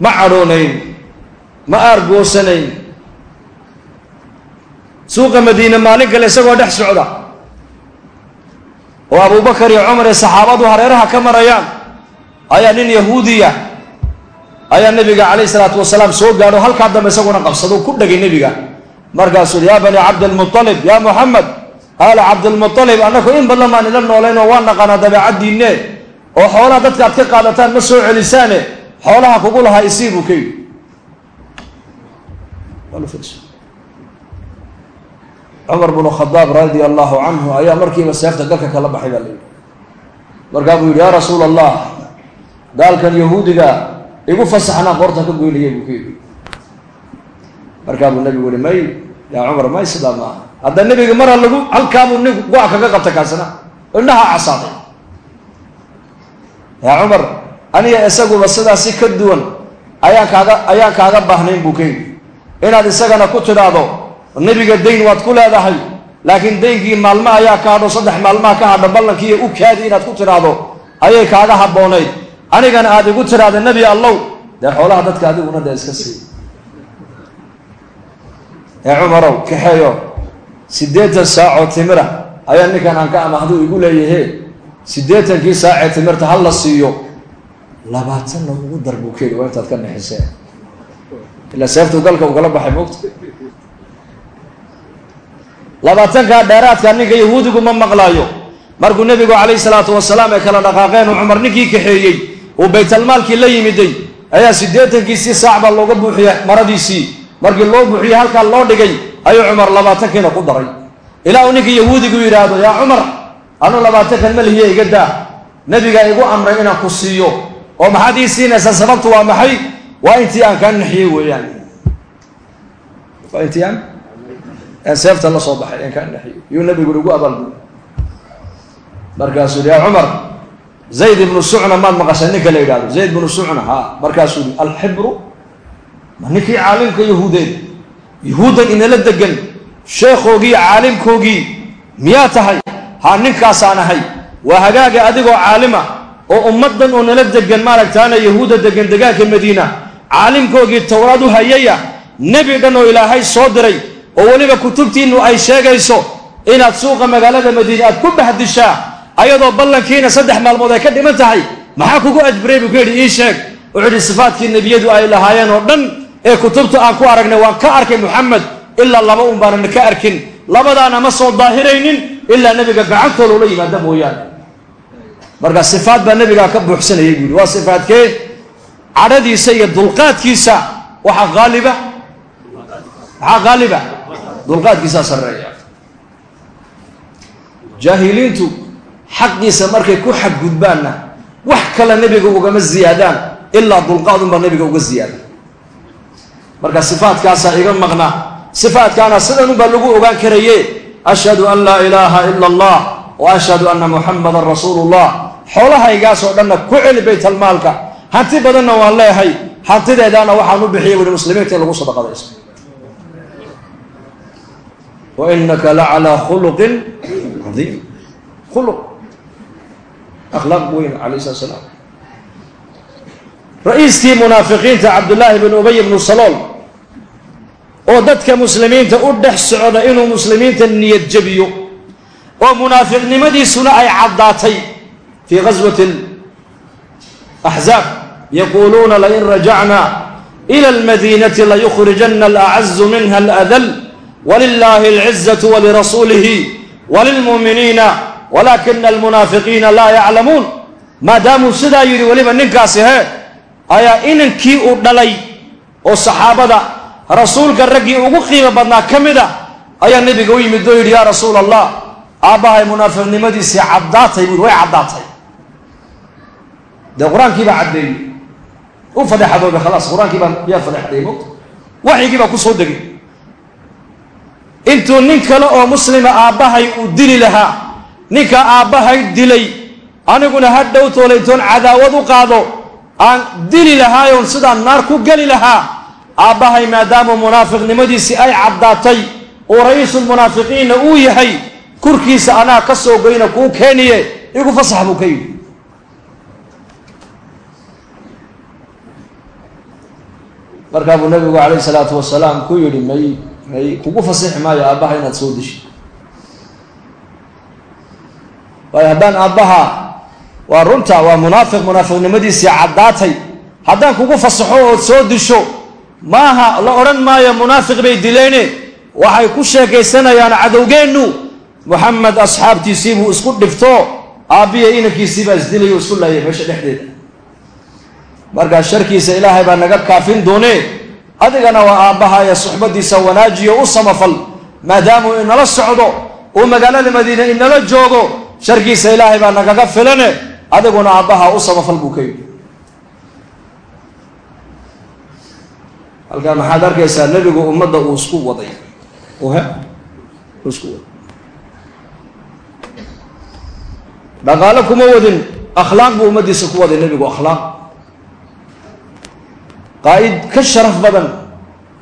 Ma cadhoonayn ma aargoosanayn suuqa madiine maalin kale isagoo dhex socda. Oo abubakar iyo cumar ee saxaabadu hareeraha ka marayaan ayaa nin yahuudiya ayaa nebiga calayh isalaatu wasalaam soo gaadho halkaa dambe isaguna qabsado ku dhagay nebiga. Markaasuu yaa bani cabdilmualib yaa muxamed aala cabdilmualib annaku in badan baan ila noolayn oo waa naqaanaa dabeecaddiinne oo xoolaha dadka aad ka qaadataan ma soo celisaane xoolaha kugu lahaa isii buu ka yidhi. Cumar bnu khadaab radia allahu canhu ayaa markiiba seefta galka kala baxay baa la yidhi. Markaa buu yidhi yaa rasuula allah gaalkan yahuudiga igu fasaxnaa qoorta ka goynaya buu ka yidhi. Markaa buu nabigu yihi may yaa cumar may sidaa maaha. Hadda nebiga mara lagu halkaabuu nin go-a kaga qabta kaasina. Indhaha casaaday yaa cumar aniga isaguba sidaasi ka duwan ayaan kaaga ayaan kaaga baahnayn buu ka yidhi. Inaad isagana ku tidhaahdo nebiga dayn waad ku leedahay laakiin daynkii maalmo ayaa ka hadho saddex maalmaha ka hadho ballankiiyo u kaadi inaad ku tidhaahdo ayay kaaga habboonayd anigana aad igu tidhaahda nebi allow dee xoolaha dadka adiguna dee iska sii. Ee cumarow kaxeeyo siddeetan saacoo timira ayaa ninkan aan ka amahduu igu leeyahe siddeetankii saacee timirta hal la siiyo labaatanna ugu dar buu keeni waa intaad ka nexisee ilaa seeftuu galka ugala baxay moogta labaatankaa dheeraadka ninka yahuudigu ma maqlaayo. Markuu nebigu calayhi salaatu wasalaam ay kala dhaqaaqeen uu cumar ninkii kaxeeyey uu baytalmaalkii la yimiday ayaa siddeetankiisii saac baa looga buuxiyey maradiisii. Markii loo buuxiyey halkaa loo dhigay ayuu cumar labaatankiina ku daray. Ilaa uu ninkii yahuudigu yidhaahdo yaa cumar anuu labaatankan ma lihiye iga daa. Nebigaa igu amray inaan ku siiyo. Oo maxaad ii siinaysaa sababtu waa maxay? Waa intii aan kaa naxiyey weeyaan. Waa intii aan? Aan seefta la soo baxay aan kaa naxiyey yuu nebigu igu abaalguday markaasuu yaa cumar zayd ibnu sucna maad maqashay? Ninka la yidhahdo zayd ibnu sucna. Ha markaasuu yihi alxibru ma ninkii caalimka yahuudeed yahuuddan inala degan sheekhoogii caalimkoogii miyaa tahay ha ninkaasaan ahay. Waa hagaaga adigoo caalima oo ummaddan oo nala degan maaragtaana yahuudda degan degaanka madiina. Caalimkoogii towraad u hayaya nebi dhan oo ilaahay soo diray oo weliba kutubtiinnu ay sheegayso inaad suuqa magaalada madiina aad ku bahdishaa ayadoo ballankiina saddex maalmood ay ka dhiman tahay maxaa kugu ajbiray buu ku yidhi ii sheeg. Wuxuu yidhi sifaadkii nebiyadu ay lahaayeen oo dhan ee kutubta aan ku aragnay waan ka arkay moxamed ilaa laba un baanan ka arkin. Labadaana ma soo daahiraynin ilaa nebiga gacantooda ula yimaada mooyaane. Marka sifaad baa nebigaa ka buuxsanayay buu yihi waa sifaadkee? Cadhadiisa iyo dulqaadkiisa waxaa qaaliba maxaa qaaliba dulqaadkiisaa sarreeya. Jaahiliintu xaqiisa markay ku xadgudbaanna wax kale nebiga ugama ziyaadaan ilaa dulqaad unbaa nebiga uga ziyaada marka sifaadkaasaa iga maqna sifaadkaana sidan unbaa lagu ogaan karaye ashhadu an laa ilaaha ila allah wa ashhadu anna muxamadan rasuulu llah xoolahaygaasoo dhanna ku celi baytalmaalka hanti badanna waan leehay hantideedaana waxaan u bixiyay buhi muslimiinta in lagu sadaqadayso wa inaka la calaa khuluqin cadiim khuluq akhlaaq weyn calayh slat slaam ra'iiskii munaafiqiinta cabdullaahi bn ubay bnu salool oo dadka muslimiinta u dhex socda inuu muslimiinta niyad jabiyo oo munaafiqnimadiisuna ay caddaatay fii gaswati axzaab yaquuluuna lain rajacna ila almadiinati layukhrijana alacazu minha aladal walilahi alcizatu walirasuulihi walilmuuminiina walaakina almunaafiqiina laa yaclamuun maadaamuu sidaa yidhi weliba ninkaasi he ayaa inankii uu dhalay oo saxaabada rasuulka raggii ugu qiimo badnaa ka mid a ayaa nebiga u yimid oo yidhi yaa rasuul allah aabbahay munaafiqnimadiisii caddaatay buui way caddaatay. Dee qur'aankii baa caddeeyey. U fadeexadoobe khalaas qur'aankii baa yaa fadeexday mo waxyigii baa ku soo degay. Intuu nin kale oo muslima aabbahay uu dili lahaa ninka aabbahay dilay aniguna ha dhowtoole intoon cadaawad u qaado aan dili lahaayoon sidaan naar ku geli lahaa aabbahay maadaama munaafiqnimadiisii ay caddaatay oo ra'iisulmunaafiqiinna uu yahay kurkiisa anaa ka soo goyna kuu keeniye igu fasax buu ka yidhi. Markaa buu nabigu calayhi salaatu wasalaam ku yidhi may may kugu fasixi maayo aabbaha inaad soo dishi. Waayo haddaan aabbaha waa runta waa munaafiq munaafiqnimadiisii caddaatay haddaan kugu fasaxo ood soo disho maaha la odhan maayo munaafiq bay dileene waxay ku sheekaysanayaan cadowgeennu. Moxamed asxaabtiisii buu isku dhifto aabbiya inankiisii baa isdilay oo isku laayay meesha dhexdeeda. Markaa sharkiisa ilaahay baa naga kaafin doonee. Adigana waa aabbahaaya suxbadiisa wanaajiyo u samafal maadaamuu inala socdo uu magaalada madiine inala joogo sharkiisa ilaahay baa nagaga filane. Adiguna aabbaha u samafal buu ka yidhi halkaa maxaad arkaysaa nebigu ummadda uu isku waday. He isku waday. Dhaqaalo kuma wadin. Akhlaaq buu ummaddiisa ku waday nebigu akhlaaq. Qaa'id ka sharaf badan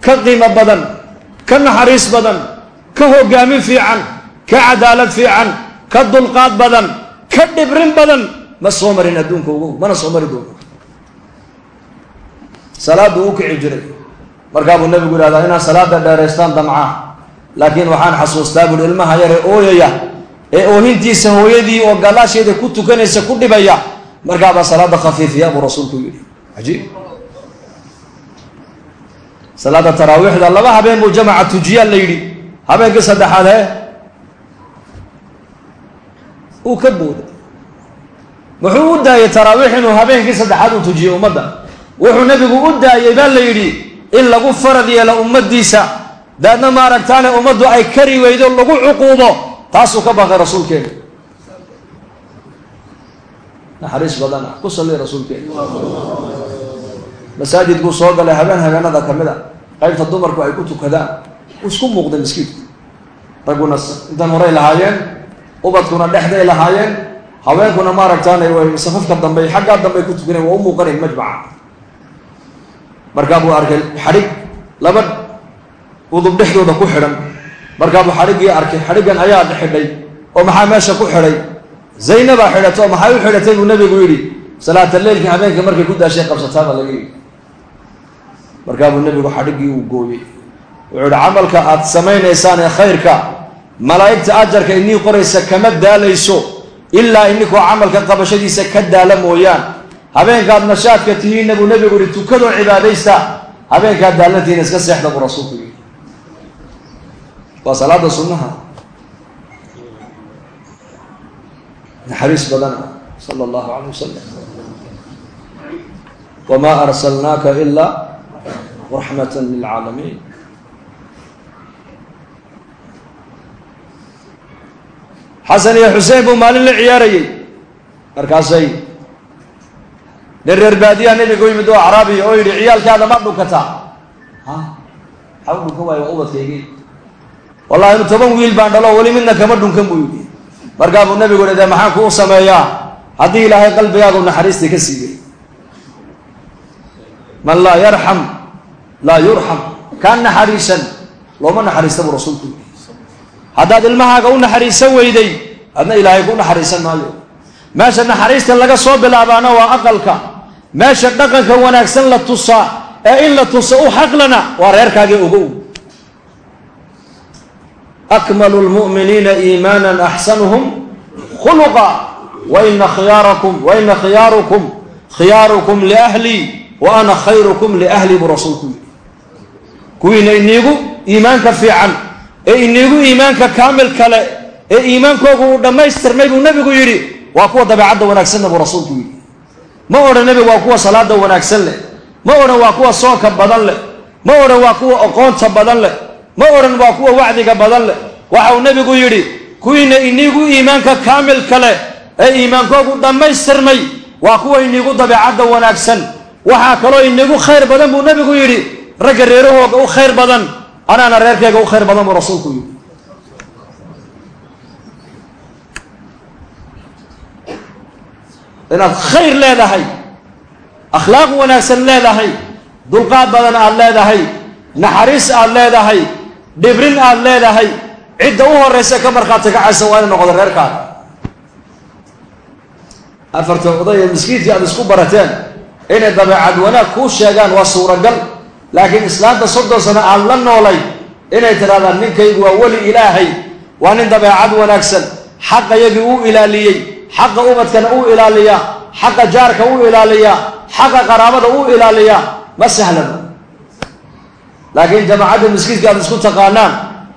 ka qiimo badan ka naxariis badan ka hogaamin fiican ka cadaalad fiican ka dulqaad badan ka dhibrin badan. Ma soo marin adduunka ugu mana soo mari doono. Salaaduu u kici jiray markaa buu nebigu yidhahdaa inaan salaada dheeraystaan damcaa laakiin waxaan xasuustaa buuhi ilmaha yare ooyaya ee oohintiisa hooyadii oo galaasheeda ku tukanaysa ku dhibaya markaabaa salaada khafiifiya buu rasuulku yidhi. Cajiib. Salaada taraawiixda laba habeen buu jamaca tujiyaa la yidhi. Habeenkii saddexaad hee uu ka booday. Wuxuu u daayey taraawiix inuu habeenkii saddexaad uu tujiyo ummadda. Wuxuu nebigu u daayey baa la yidhi in lagu farad yeelo ummaddiisa daadna maaragtaane ummaddu ay kari weydo lagu cuquubo taasuu ka baqay rasuulkeena. Naxariis badana ku salli rasuulkeena. Masaajidkuu soo galay habeen habeenada ka mid a. Qaybta dumarku ay ku tukadaan. Isku muuqday maskiidku ragguna intan horay lahaayeen ubadkuna dhexday lahaayeen haweenkuna maaragtaane way safafka dambe xaggaa dambe ku tukaneen waa u muuqanayn majmaca markaa buu arkay xadhig laba udub dhexdooda ku xidhan. Markaa buu xadhiggii arkay xadhiggan ayaa xidhay oo maxaa meesha ku xidhay? Zaynabaa xidhatay oo maxay u xidhatay buu nabigu yidhi salaata leylkii habeenka markay ku daashay qabsataaba laga yidhi. Markaa buu nebigu xadhiggii uu gooyey. Wuxuu yihi camalka aad samaynaysaan ee khayrka malaa'igta ajarka inii qoraysa kama daalayso ilaa ininkoo camalka qabashadiisa ka daala mooyaan habeenkaad nashaadka tihiinna buu nebigu yihi tukadoo cibaadaysta habeenkaad daalantihiina iska seexda buu rasuulku yidhi. Waa salaada sunnaha. Naxariis badan ah sala allahu calayh wasalam wamaa arsalnaaka ilaa raxmata lilcaalamiin xasan iyo xuseen buu maalin la ciyaarayey. Markaasay nin reer baadiyaha nebiga u yimid oo acraabiya oo yidhi ciyaalkaada ma dhunkataa ha? Maxaa u dhunkan waayo waa ubadkaygii wallahi inu toban wiil baan dhalo weli midna kama dhunkan buu yidhi. Markaa buu nebigu yihi dee maxaan kuu sameeyaa haddii ilaahay qalbigaagu naxariistii ka siiyey man laa yarxam laa yurxam kaan naxariisan looma naxariista buu rasuulku yidhi. Haddaad ilmahaaga u naxariisan weyday adna ilaahay ku naxariisan maayo. Meesha naxariista laga soo bilaabaana waa aqalka meesha dhaqanka wanaagsan la tusaa ee in la tuso u xaqlana waa reerkaagii ogow akmalu lmu'miniina iimaanan axsanuhum khuluqa waina khiyaarakum waina khiyaarukum khiyaarukum liahlii wa ana khayrukum liahlii buu rasuulku yidhi kuwiina iniigu iimaanka fiican ee iniigu iimaanka kaamil kale ee iimaankoogu uu dhammaystirmay buu nebigu yidhi waa kuwa dabeecadda wanaagsanna buu rasuulku yidhi ma odhan nebigu waa kuwa salaada wanaagsan leh. Ma odhan waa kuwa soonka badan leh. Ma odhan waa kuwa aqoonta badan leh. Ma odhan waa kuwa wacdiga badan leh. Waxa uu nebigu yidhi kuwiina iniigu iimaanka kaamilka leh ee iimaankoogu dhammaystirmay waa kuwa iniigu dabeecadda wanaagsan. Waxaa kaloo iniigu khayr badan buu nebigu yidhi. Ragga reerahooga u khayr badan. Anaana reerkeyga u khayr badan buu rasuulku yidhi inaad khayr leedahay akhlaaq wanaagsan leedahay dulqaad badan aad leedahay naxariis aad leedahay dhibrin aad leedahay cidda u horeysa ka markhaati kacaysa waa inay noqdo reerkaaga afarta oday ee miskiintii aad isku barateen inay dabeecad wanaag kuu sheegaan waa suuragal laakiin islaanta soddon sano aad la noolay inay tidhahdaan ninkaygu waa weli ilaahay waa nin dabeecad wanaagsan xaqayagii uu ilaaliyey xaqa ubadkana uu ilaaliyaa xaqa jaarka uu ilaaliyaa xaqa qaraabada uu ilaaliyaa ma sahlan laakiin jamaacadda miskiidka aad isku taqaanaan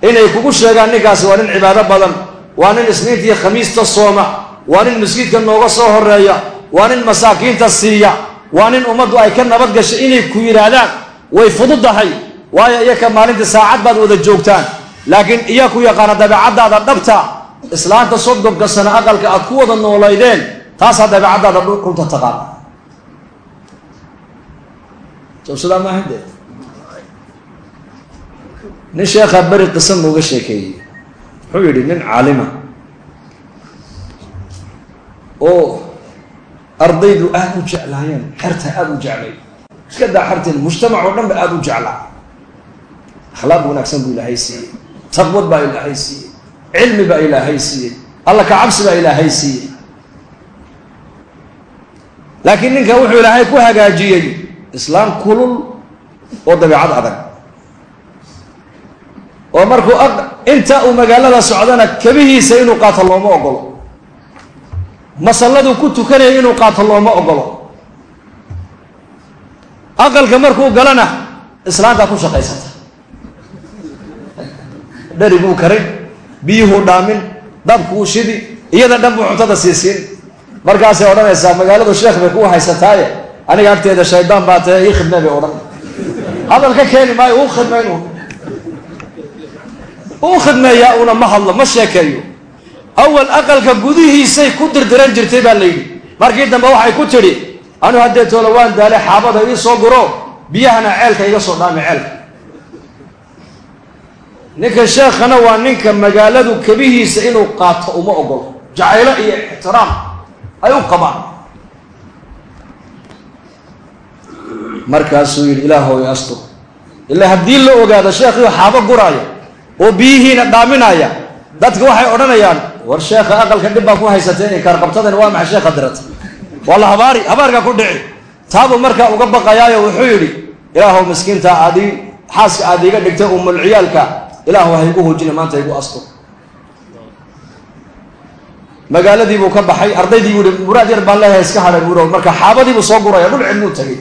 inay kugu sheegaan ninkaasi waa nin cibaado badan waa nin isniintiiyo khamiista sooma waa nin miskiidka nooga soo horreeya waa nin masaakiinta siiya waa nin ummaddu ay ka nabad gashay inay ku yidhaahdaan way fududahay waayo iyaka maalintii saacad baad wada joogtaan. Laakiin iya ku yaqaana dabeecaddaada dhabta islaanta soddonka sano aqalka aad ku wada noolaydeen taasaa dabeecaddaada dhulta taqaana sowsadaa maaha dee? Nin sheekhaa beri qisa nooga sheekeeyey. Wuxuu yidhi nin caalima oo ardaydu aada u jeclaayeen xerta aada u jeclay. Iska daa xerteen mujtamac oo dhan ba aada u jeclaa. Akhlaaq wanaagsan buu ilaahay siiyey. Taqwad baa ilaahay siiyey cilmi baa ilaahay siiyey. Alla ka cabsi baa ilaahay siiyey. Laakiin ninka wuxuu ilaahay ku hagaajiyey islaam kulul oo dabeecad adag. Oo markuu inta uu magaalada socdana kabihiisa inuu qaato looma ogolo masalladuu ku tukanaya inuu qaato looma ogolo aqalka markuu galana islaantaa ku shaqaysata. Dhariguu karin biyuhuu dhaamin dabkuu shidi iyada dhan cuntada siisiin. Markaasay odhanaysaa magaaladu sheekh bay ku haysataaye aniga agteeda shaydaan baa tae ii khidmee bay odhan. Hadal ka keeni maayo uu khidmayn uu khidmeeyaa una ma hadlo ma sheekeeyo. Awal aqalka gudihiisay ku dirdiran jirtay baa la yidhi. Markii dambe waxay ku tidhi anu haddee toole waan daale xaabada ii soo guro biyahana ceelka iga soo dhaami ceelka ninka sheekhana waa ninka magaaladu kebihiisa inuu qaato uma ogolo jacaylo iyo ixtiraam ay u qabaan. Markaasuu yidhi ilaahow i astur ilaa haddii la ogaado sheekhii xaabo guraaya oo biyihiina dhaaminaya dadka waxay odhanayaan war sheekha aqalka dhib baa ku haysatee inkaarqabtadan waa maxay sheekha dirata waa la habaari habaarkaa ku dhici. Taabuu markaa uga baqayaayo wuxuu yidhi ilaahow miskiinta aadii xaaska aad iiga dhigtay umulciyaalka ilaahu ha igu hojina maanta igu astur magaaladiibuu ka baxay ardaydii buu muraad yar baan leeyahay iska hadhay buuro marka xaabadiibuu soo guraya dhul cilmuu tagay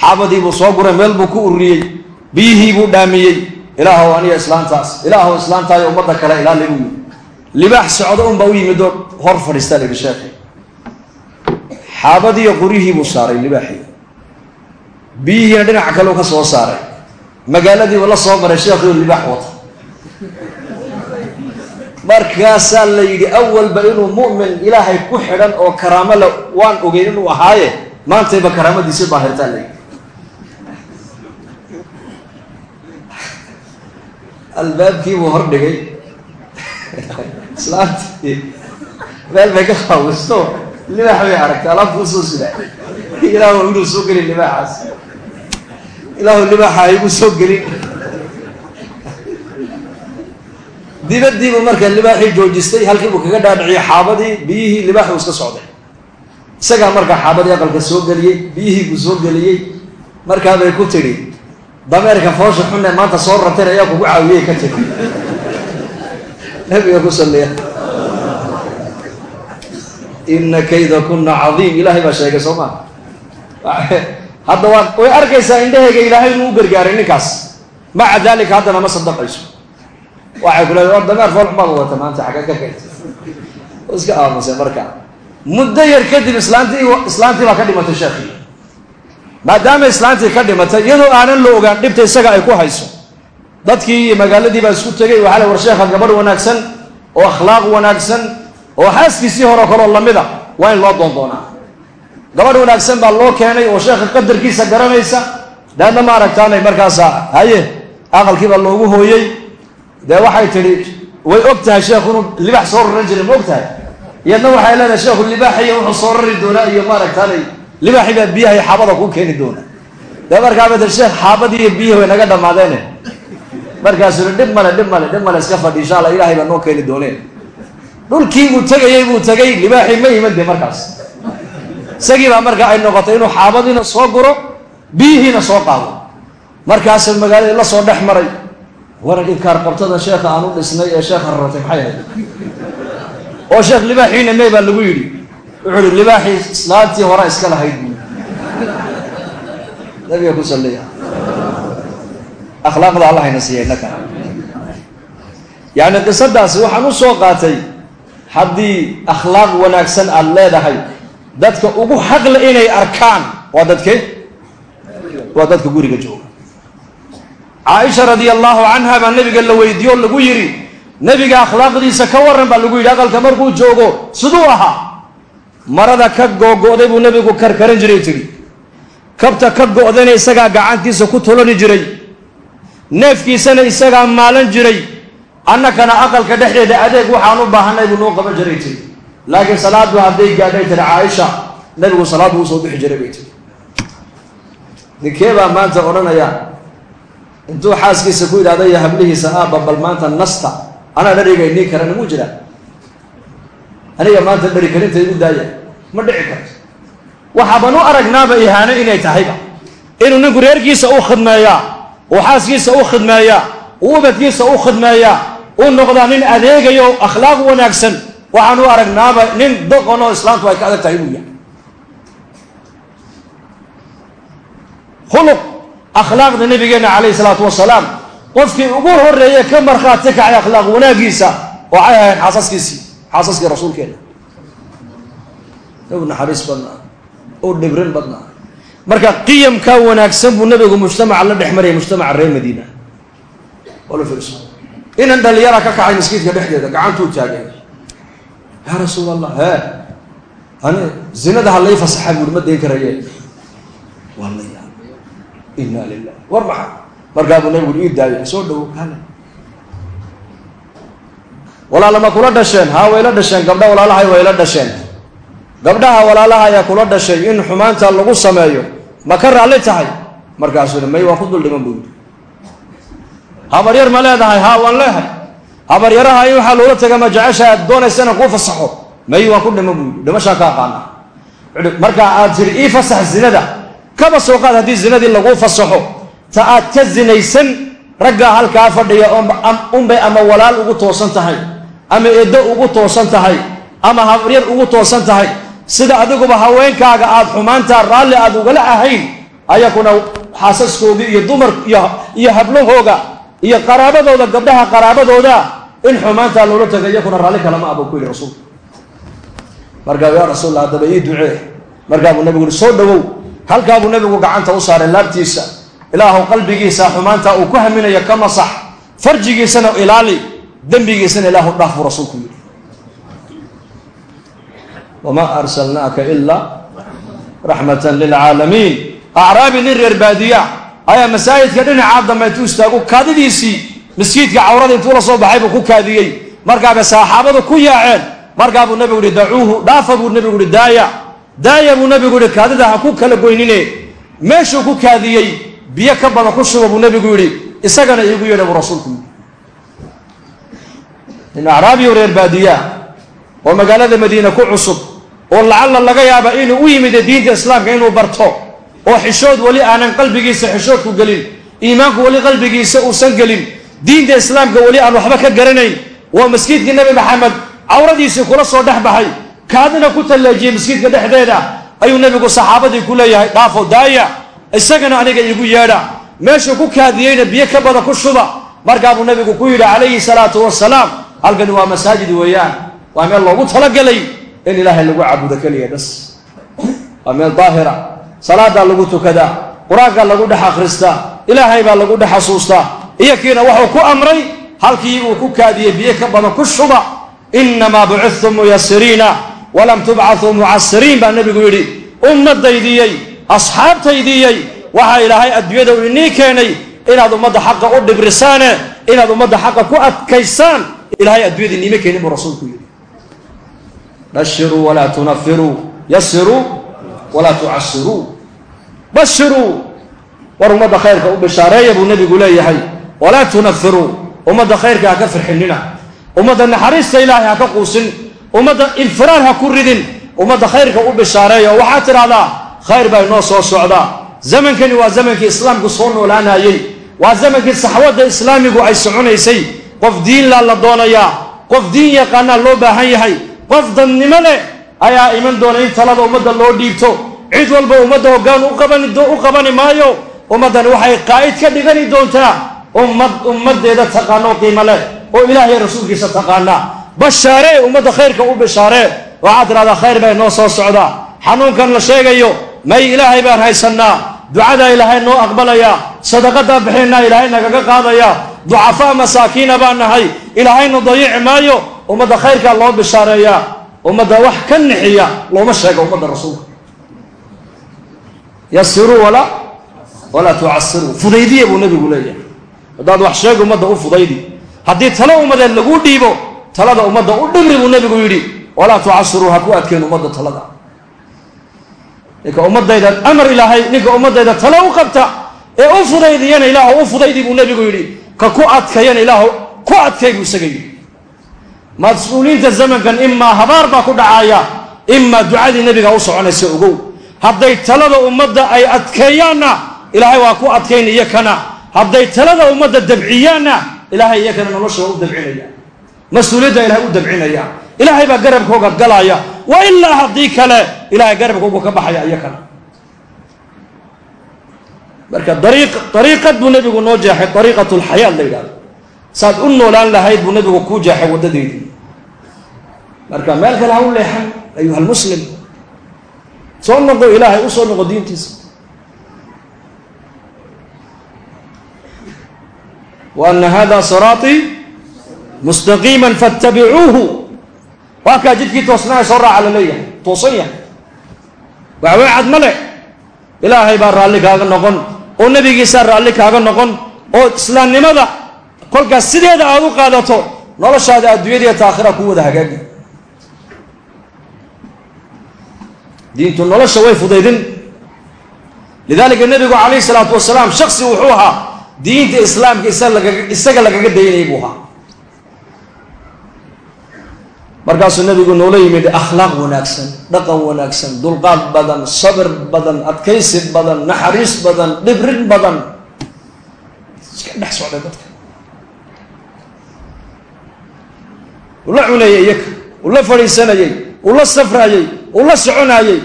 xaabadiibuu soo guray meel buu ku ururiyey biyihiibuu dhaamiyey. Ilaahow aniga islaantaas ilaahow islaantaayo ummadda kale ilaali buu yidhi libaax socdo unbaa u yimid oo hor fadhiistaa layihi sheekhi xaabadiiyo quryihii buu saaray libaaxii biyihiina dhinaca kaleu ka soo saaray. Magaaladiibu la soo maray sheekhiu libaax wata markaasaa la yidhi awalba inuu mu'min ilaahay ku xidhan oo karaamo le waan ogeyn inuu ahaaye maantayba karaamadiisi daahirtaa la yidhi. Albaabkiibuu hor dhigay. Islaantii meel bay ka qaawisto. Libaax bay aragtay alaabta u soo sida. Ilaahu inuu soo gelin libaaxaas. Ilaahu libaaxa igu soo gelin dibadiibuu marka libaaxii joojistay halkiibuu kaga dhaadhiciyay xaabadii biyihii libaaxuu iska socday. Isagaa markaa xaabadii aqalka soo geliyey biyihii buu soo geliyey. Markaabay ku tidhi dameerka foosha xunne maanta soo rarteen ayaa kugu caawiyey ka tiri nabiga ku salliya ina kayda kuna cadiim ilaahay baa sheegay soo maa hadda waa way arkaysaa indhahayga ilaahay inuu u gargaaray ninkaas. Maca dalika haddana ma sadaqayso waxay ku leeday war dameer fool xumaad wadata maanta xagga ka oo iska aamusay markaa muddo yar kadib islaantii islaantii baa ka dhimatay sheekhii maadaama islaantii ka dhimatay iyadoo aanan la ogaan dhibta isaga ay ku hayso. Dadkii iyo magaaladii baa isku tegay waxaa le war sheekha gabadh wanaagsan oo akhlaaq wanaagsan oo xaaskiisii hore kaloo la mid a waa in loo doondoonaa gabadh wanaagsan baa loo keenay oo sheekha qadarkiisa garanaysa daadna ma aragtaanay markaasa haye aqalkii baa loogu hooyey dee waxay tidhi way og tahay sheekhu inuu libaax soo raran jiray ma og tahay? Iyadna waxay leedahay sheekhu libaaxiyo wuxuu soo rari doonaa iyo maaragtaanay libaaxi baa biyahay xaabada kuu keeni doona dee markaaba de sheekh xaabadii iyo biyihi way naga dhammaadeene markaasuu dhib male dhib male dhib male iska fadhi insha alla ilaahay baa noo keeni dooneen dhulkii buu tegayey buu tegay libaaxii ma iman de markaas. Isagii baa marka ay noqotay inuu xaabadiina soo guro biyihiina soo qaado. Markaasuu magaaladii la soo dhex maray waran inkaar qabtada sheekha aan u dhisnay ee sheekha rartay maxay ahayd? Oo sheekh libaaxiina mee baa lagu yidhi. Wuxuu ihi libaaxii islaantii hore iska lahayd buu nabiga ku salliya akhlaaqda allah hayna siiya innaka yacni qisadaasi waxaan u soo qaatay haddii akhlaaq wanaagsan aada leedahay dadka ugu xaqle inay arkaan waa dadkee waa dadka guriga jooga caaisha radia allahu canha baa nabiga la weydiiye o lagu yidhi nebiga akhlaaqdiisa ka waran baa lagu yidhi aqalka markuu joogo siduu ahaa. Marada ka googo'day buu nebigu karkaran jiray tidhi kabta ka go'dayna isagaa gacantiisa ku tolani jiray. Neefkiisana isagaa maalan jiray. Annakana aqalka dhexdeeda adeeg waxaan u baahanay buu noo qaban jiray tiri. Laakiin salaaddu hadday gaadhay tiri caaisha nebigu salaaddu u soo bixi jiray bay tiri. Ninkee baa maanta odhanaya intuu xaaskiisa ku yidhahda iyo hablihiisa aabba bal maanta nasta. Anaa dhariga nii kara nagu jira. Aniga maanta dhari karinta igu daaya. Ma dhici karto. Waxaaban u aragnaaba ihaano inay tahayba. Inuu ninku reerkiisa u khidmeeyaa uu xaaskiisa u khidmeeyaa uu ubadkiisa u khidmeeyaa uu noqdaa nin adeegayo akhlaaq wanaagsan waxaan u aragnaaba nin doqon oo islaamtu ay ka adag tahay inuu yahay akhlaaqda nabigeena calayhi salaatu wasalaam. Qofkii ugu horeeye ka markhaati kacay akhlaaq wanaagiisa waxay ahayn xaasaskiisii xaasaskii rasuulkeena. U naxariis badnaa u dhibrin badnaa. Marka qiyamkaa wanaagsan buu nabigu mujtamaca la dhex marayay mujtamaca reer madiina. Wala fiirso inan dhalinyara ka kacay maskiidka dhexdeeda gacantuu taagay. Yaa rasuul allah hee ani zinada ha lay fasaxa buuri ma dayn karaye inna lilah war maxa markaa buu nabigu ii daayay soo dhawow hale walaalama kula dhasheen? Haa wayla dhasheen. Gabdha walaalahay wayla dhasheen. Gabdhaha walaalaha ayaa kula dhashay in xumaanta lagu sameeyo. Ma ka raalli tahay? Markaasuu may waan ku dul dhiman buu yidhi. Habaryar ma leedahay? Haa waan leehay. Habaryaraha in waxaa loola taga ma jecesha aad doonaysa inaan kuu fasaxo? May waan ku dhiman buu yidhi. Dhimashaan ka aqaana markaa aad tiri ii fasax zinada kaba soo qaad haddii zinadii laguu fasaxo? Ta aad ka zinaysan raggaa halkaa fadhiya unbay ama walaal ugu toosan tahay ama eeddo ugu toosan tahay ama habaryar ugu toosan tahay sida adiguba haweenkaaga aad xumaantaa raalli aad ugala ahayn ayakuna xaasaskoodii iyo dumar iyo hablahooga iyo qaraabadooda gabdhaha qaraabadooda in xumaantaa loola taga iyakuna raalli kalama abuu ku yidhi rasuulku markaa yaa rasuulla haddaba ii ducee. Markaabuu nabigu yihi soo dhawow halkaabuu nabigu gacanta u saaray laabtiisa. Ilaahu qalbigiisa xumaantaa uu ku haminayo ka masax. Farjigiisana ilaali. Dembigiisana ilaahu dhaaf buu rasuulku yidhi. Wamaa arsalnaaka ilaa raxmatan lilcaalamiin acraabi nin reer baadiya ayaa masaajidka dhinacaa dambe intuu istaagu kaadidiisii. Miskiidka cawrada intuu la soo baxay buu ku kaadiyey. Markaabay saxaabadu ku yaaceen. Markaabuu nabigu yihi dacuuhu dhaafa buu nabigu yihi daaya daaya buu nabigu yihi kaadida ha ku kala goynine. Meeshuu ku kaadiyey biyo ka badan ku shuba buu nabigu yidhi. Isagana iigu yeedha buu rasuulku yidhi. Nin acraabiyo reer baadiyaa oo magaalada madiine ku cusub oo lacalla laga yaaba inuu u yimid diinta islaamka inuu barto oo xishood weli aanan qalbigiisa xishoodku gelin iimaanku weli qalbigiisa uusan gelin diinta islaamka weli aan waxba ka garanayn waa maskiidkii nebi maxamed cawradiisii kula soo dhex baxay kaadina ku talleejiyey maskiidka dhexdeeda ayuu nebigu saxaabadii ku leeyahay dhaafo daaya isagana aniga iigu yeedha. Meeshuu ku kaadiyeyna biyo ka badan ku shuba. Markaabuu nebigu ku yidhi calayhi salaatu wasalaam halkani waa masaajid weeyaan. Waa meel loogu talagelay in ilaahay lagu caabudo keliya bas waa meel daahira. Salaadaa lagu tukadaa qur'aankaa lagu dhex akhristaa ilaahay baa lagu dhex xasuustaa. Iyakiina wuxuu ku amray halkii uu ku kaadiyey biyo ka badan ku shuba. Inamaa bucidtum muyasiriina walam tubcatuu mucasiriin baa nebigu yidhi ummaddaydiyey asxaabtaydiiyey waxaa ilaahay adduunyada u inii keenay inaad ummadda xaqa u dhibrisaane inaad ummadda xaqa ku adkaysaan ilahay adduunyada iniima keenin buu rasuulku yidhi. Bashiruu walaa tunafiruu yasiruu walaa tucasiruu bashiruu war ummadda khayrka u bishaareeya buu nebigu leeyahay. Walaa tunafiruu ummadda khayrka ha ka firxinina ummadda naxariista ilaahay ha ka quusin ummadda infiraar ha ku ridin ummadda khayrka u bishaareeya oo waxaad tidhahdaa khayr baa inoo soo socdaa zamankani waa zamankii islaamku soo noolaanayey. Waa zamankii saxwadda islaamigu ay soconaysay. Qof diin laa la doonayaa qof diin yaqaanaa loo baahan yahay qof dadnimo leh ayaa iman doona in talada ummadda loo dhiibto. Cid walba ummadda hoggaan u qabani maayo. Ummaddani waxay qaa'id ka dhigani doontaa ummad ummaddeeda taqaano qiimo leh oo ilaahay rasuulkiisa taqaana bashaaree ummadda khayrka u bishaaree waxaad tidhahdaa khayr baa inoo soo socdaa xanuunkan la sheegayo may ilaahay baan haysannaa. Ducadaa ilaahay noo aqbalayaa sadaqadaa bixinaa ilaahay nagaga qaadayaa ducafaa masaakiina baan nahay. Ilaahayna dayici maayo ummadda khayrkaa loo bishaareeyaa ummadda wax ka nixiya looma sheego ummadda rasuulka. Yasiruu walaa walaa tucasiruu fudaydiya buu nebigu leeyahay. Haddaad wax sheega ummadda u fudaydi haddii talo ummadeed lagu dhiibo talada ummadda u dhimri buu nebigu yidhi walaa tucasiruu ha ku adkeen ummadda talada ninka ummadayda amar ilaahay ninka ummadayda talo u qabta ee u fudaydiyana ilaahu u fudaydi buu nebigu yidhi ka ku adkayana ilaahu ku adkay buu isaga yidhi. Mas'uuliyiinta zamankan imaa habaar baa ku dhacaaya imaa ducadii nebiga u soconaysa ogow. Hadday talada ummadda ay adkeeyaanna ilaahay waa ku adkayn iyakana. Hadday talada ummadda dabciyaanna ilaahay iyakana nolosha waa u dabcinaya mas'uuliyadda ilahay u dabcinaya. Ilaahay baa garabkooga galaya. Wa ilaa haddii kale ilahay garabkooga ka baxaya iyakana marka dariiqad buu nebigu noo jeexay dariiqat lxayaat la yidhahdo saad u noolaan lahayd buu nebigu kuu jeexay waddadeydii marka meel kale ha u leexan ayuha lmuslim soo noqo ilaahay u soo noqo diintiisa. Wa ana hada siraaطii mustaqiima faاtabicuuhu waa kaa jidkii toosnaa soo raaca la leeyahay. Toosan yahay. Waxwey cad ma ilaahay baa raalli kaaga noqon oo nebigiisaa raalli kaaga noqon oo islaamnimada kolkaas sideeda aad u qaadato noloshaada adduunyadiiyo taakhira ku wada hagaagi. Diintu nolosha way fudaydin. Lidaalika nebigu calayhi salaatu wasalaam shaksi wuxuu ahaa diinta islaamka isaga lagaga daynayay buu ahaa markaasuu nebigu noola yimid akhlaaq wanaagsan dhaqan wanaagsan dulqaad badan sabir badan adkaysi badan naxariis badan dhibrin badan. Iska dhex socday dadka. Ula cunayay iyaka ula fadhiisanayey ula safrayey ula soconayey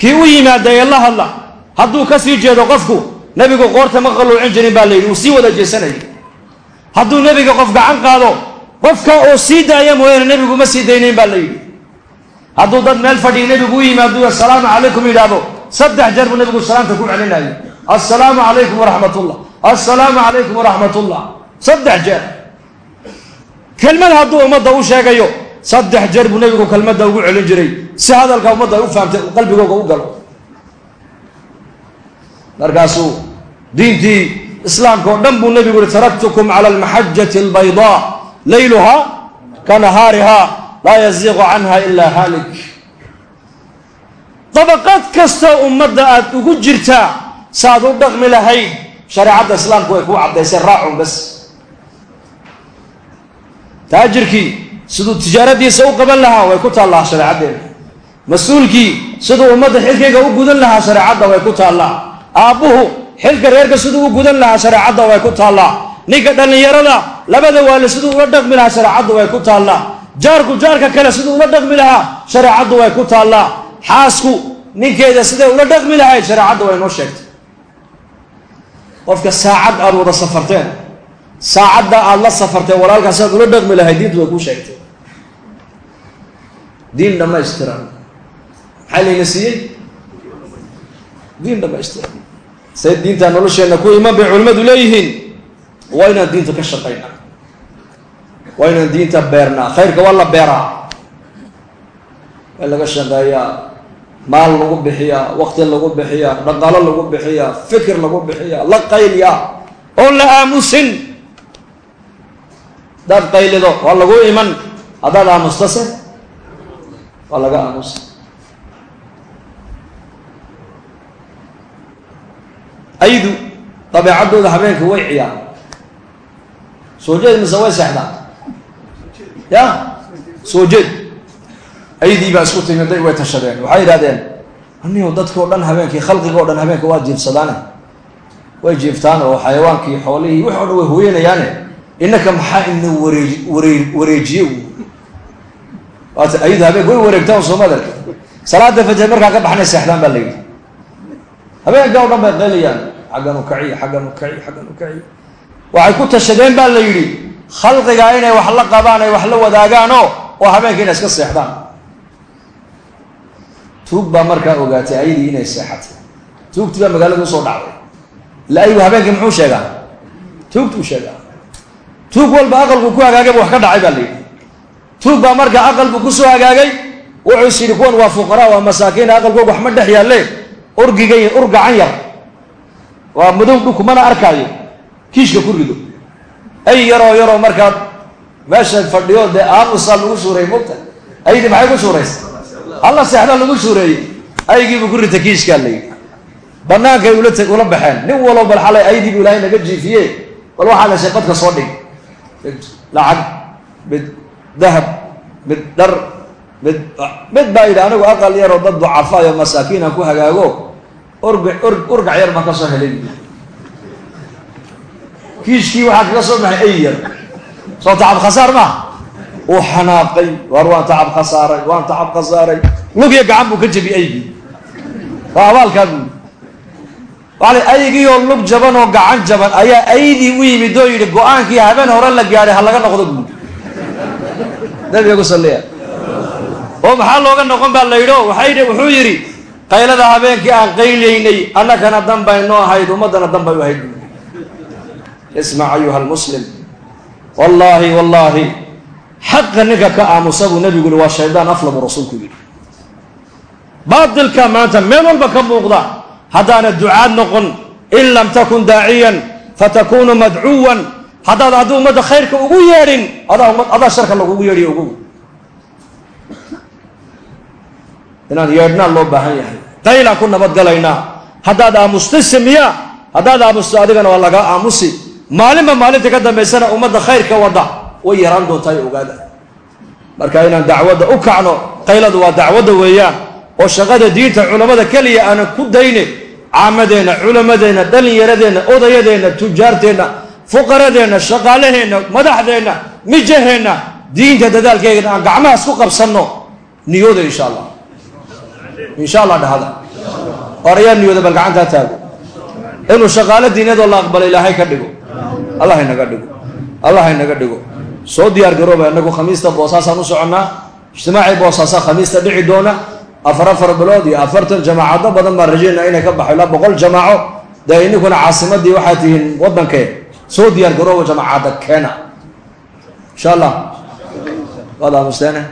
kii u yimaada ee la hadla hadduu ka sii jeedo qofku nebigu qoorta ma qalluucin jirin baa la yidhi. Uu sii wada jeesanayay. Hadduu nebiga qof gacan qaado qofka oo sii daaya mooyaane nebigu ma sii daynayn baa la yidhi. Hadduu dad meel fadhiya nebigu u yimaado assalaamu calaykum yidhaahdo saddex jeer buu nebigu salaamta ku celinayo assalaamu calaykum waraxmat ullah assalaamu calaykum waraxmat ullah saddex jeer. Kelmad hadduu ummadda u sheegayo saddex jeer buu nebigu kelmadda ugu celin jiray. Si hadalka ummadda ay u fahamtay qalbigooga u galo. Markaasuu diintii islaamka oo dhan buu nebigu yihi taraktukum cala almaxajati albaydaa layluhaa ka nahaarihaa laa yaziiqu canha ilaa haalik. Dabaqad kastoo ummadda aad ugu jirtaa saaad u dhaqmi lahayd shareecadda islaamku way kuu caddaysay raacun bas. Taajirkii siduu tijaaradiisa u qaban lahaa way ku taallaa shareecaddeena mas'uulkii siduu ummadda xilkayga u gudan lahaa shareecadda way ku taallaa. Aabbuhu xilka reerka siduu u gudan lahaa shareecadda way ku taallaa. Ninka dhallinyarada labada waali siduu ula dhaqmi lahaa shareecaddu way ku taallaa. Jaarku jaarka kale siduu ula dhaqmi lahaa shareecaddu way ku taallaa. Xaasku ninkeeda siday ula dhaqmi lahayd shareecadda way noo sheegtay. Qofka saacad aada wada safarteen saacadda aada la safarteen walaalkaas aad ula dhaqmi lahayd diintu way kuu sheegtay. Diin dhammaystiran. Maxaa layna siiyey? Diin dhammaystiran. Say diintaa nolosheenna ku iman bay culimmadu leeyihiin waa inaan diinta ka shaqaynaa waa inaan diinta beernaa khayrka waa la beeraa waa laga shaqeeyaa maal lagu bixiyaa waqti lagu bixiyaa dhaqaalo lagu bixiyaa fikir lagu bixiyaa la qayliyaa oon la aamusin hadaad qaylido waa lagu iman haddaad aamustase waa laga aamusa aydu dabeecaddooda habeenka way ciyaan soo jeed way seexdaan ya soo jeed. Aydii baa isku timiday way tashadeen. Waxay yidhahdeen anigo dadkao dhan habeenkii khalqigao dhan habeenka waa jiifsadaane. Way jiiftaan oo xayawaankii xoolihii wix o dhan way hooyanayaane. Innaka maxaa ina wareej waree wareejiye waata aydu habeenka way wareegtaan sooma adarka salaada fajr markaa ka baxnay seexdaan baa la yidhi. Habeenka o dhan bay qaylayaan xaggan u kaciy xaggan waxay ku tashadeen baa la yidhi khalqigaa inay wax la qabaan ay wax la wadaagaanoo oo habeenka inay iska seexdaan. Tuug baa markaa ogaatay ayadii inay seexatay. Tuugtii baa magaalada u soo dhacday. Ila aygu habeenkii muxuu sheegaa? Tuugtuu sheegaa. Tuug walba aqalku ku hagaagay wax ka dhacay baa la yidhi. Tuug baa markaa aqalku ku soo hagaagay wuxuu is yidhi kuwan waa fuqaraa waa masaakiin aqalkooga wax ma dhex yaalle urgiga ur gacan yar. Waa madow dhulku mana arkaayo kiishka ku rido ay yaroo yaroo markaa meesha fadhiyo dee aamusaa lagu suureeyey mogta aydii maxay ku suuraysa alla seexda lagu suureeyey. Aygiibu ku rita kiishkaa la yidhi bannaankay ula ula baxeen. Nin walow bal xalay aydiibu ilaahay naga jiifiye bal waxaa la shay qadka soo dhig mid lacag mid dahab mid dhar mid mid baa yidhi anigu aqal yaroo dad ducafaayo masaakiina ku hagaago. Orga or urgac yar baan ka soo helay kiishkii waxaa kaga soo baxay ay yar. Soo tacab khasaar maa uu xanaaqay waar waan tacab khasaaray waan tacab khasaaray. Lugiyo gacan buu ka jebi aygii. Waa abaalkaa buui waala aygiioo lug jaban oo gacan jaban ayaa aydii u yimid oo yidhi habeen hore la gaadhay ha laga noqdo buui nabiga ku salliya. Oo maxaa looga noqon baa la waay wuxuu yidhi qaylada habeenkii aan qaylaynay annakana dan bay noo ahayd ummaddana dan u ahayd ismac ayuha almuslim wallaahi wallaahi xaqa ninka ka aamusa buu nebigu yihi waa shaydaan afla buu rasuulku yidhi baatilka maanta meel walba ka muuqda haddaana ducaad noqon in lam takun daaciyan fatakunu madcuwan haddaad haddii ummadda khayrka ugu yeedhin adaa adaa sharka lagugu yeedhiyo ugu inaan yeedhnaa loo baahan yahay qaylaan ku nabadgalaynaa haddaad aamusta samiya haddaad aamusto adigana waa lagaa aamusi maalinba maalinta ka dambaysana ummadda khayrka wadda way yaraan doontaa ogaada. Marka inaan dacwadda u kacno qayladu waa dacwadda weeyaan oo shaqada diinta culammada keliya aanan ku dayne caamadeenna culammadeenna dhallinyaradeenna odayadeenna tujaarteenna fuqaradeenna shaqaalaheenna madaxdeenna mijaheenna diinta dadaalkeegana aan gacmahaas ku qabsanno niyooda insha allah. Insha allah dhahada. Or ayaa niyooda bal gacantaa taago. Inuu shaqaalo diinadoo la aqbalo ilaahay ka dhigo allah inaga dhigo. Allah haynaga dhigo. Soo diyaar garooba inagu khamiista boosaasaan u soconnaa. Ijtimaacii boosaasa khamiista dhici doona. Afar afar bilood iyo afartan jamaacado badan baan rajaynaa inay ka baxo ilaa boqol jamaaco. Dee ininkuna caasimadii waxaad tihiin waddankee soo diyaar garooba jamaacadda keena. Insha allah. Waad aamusteene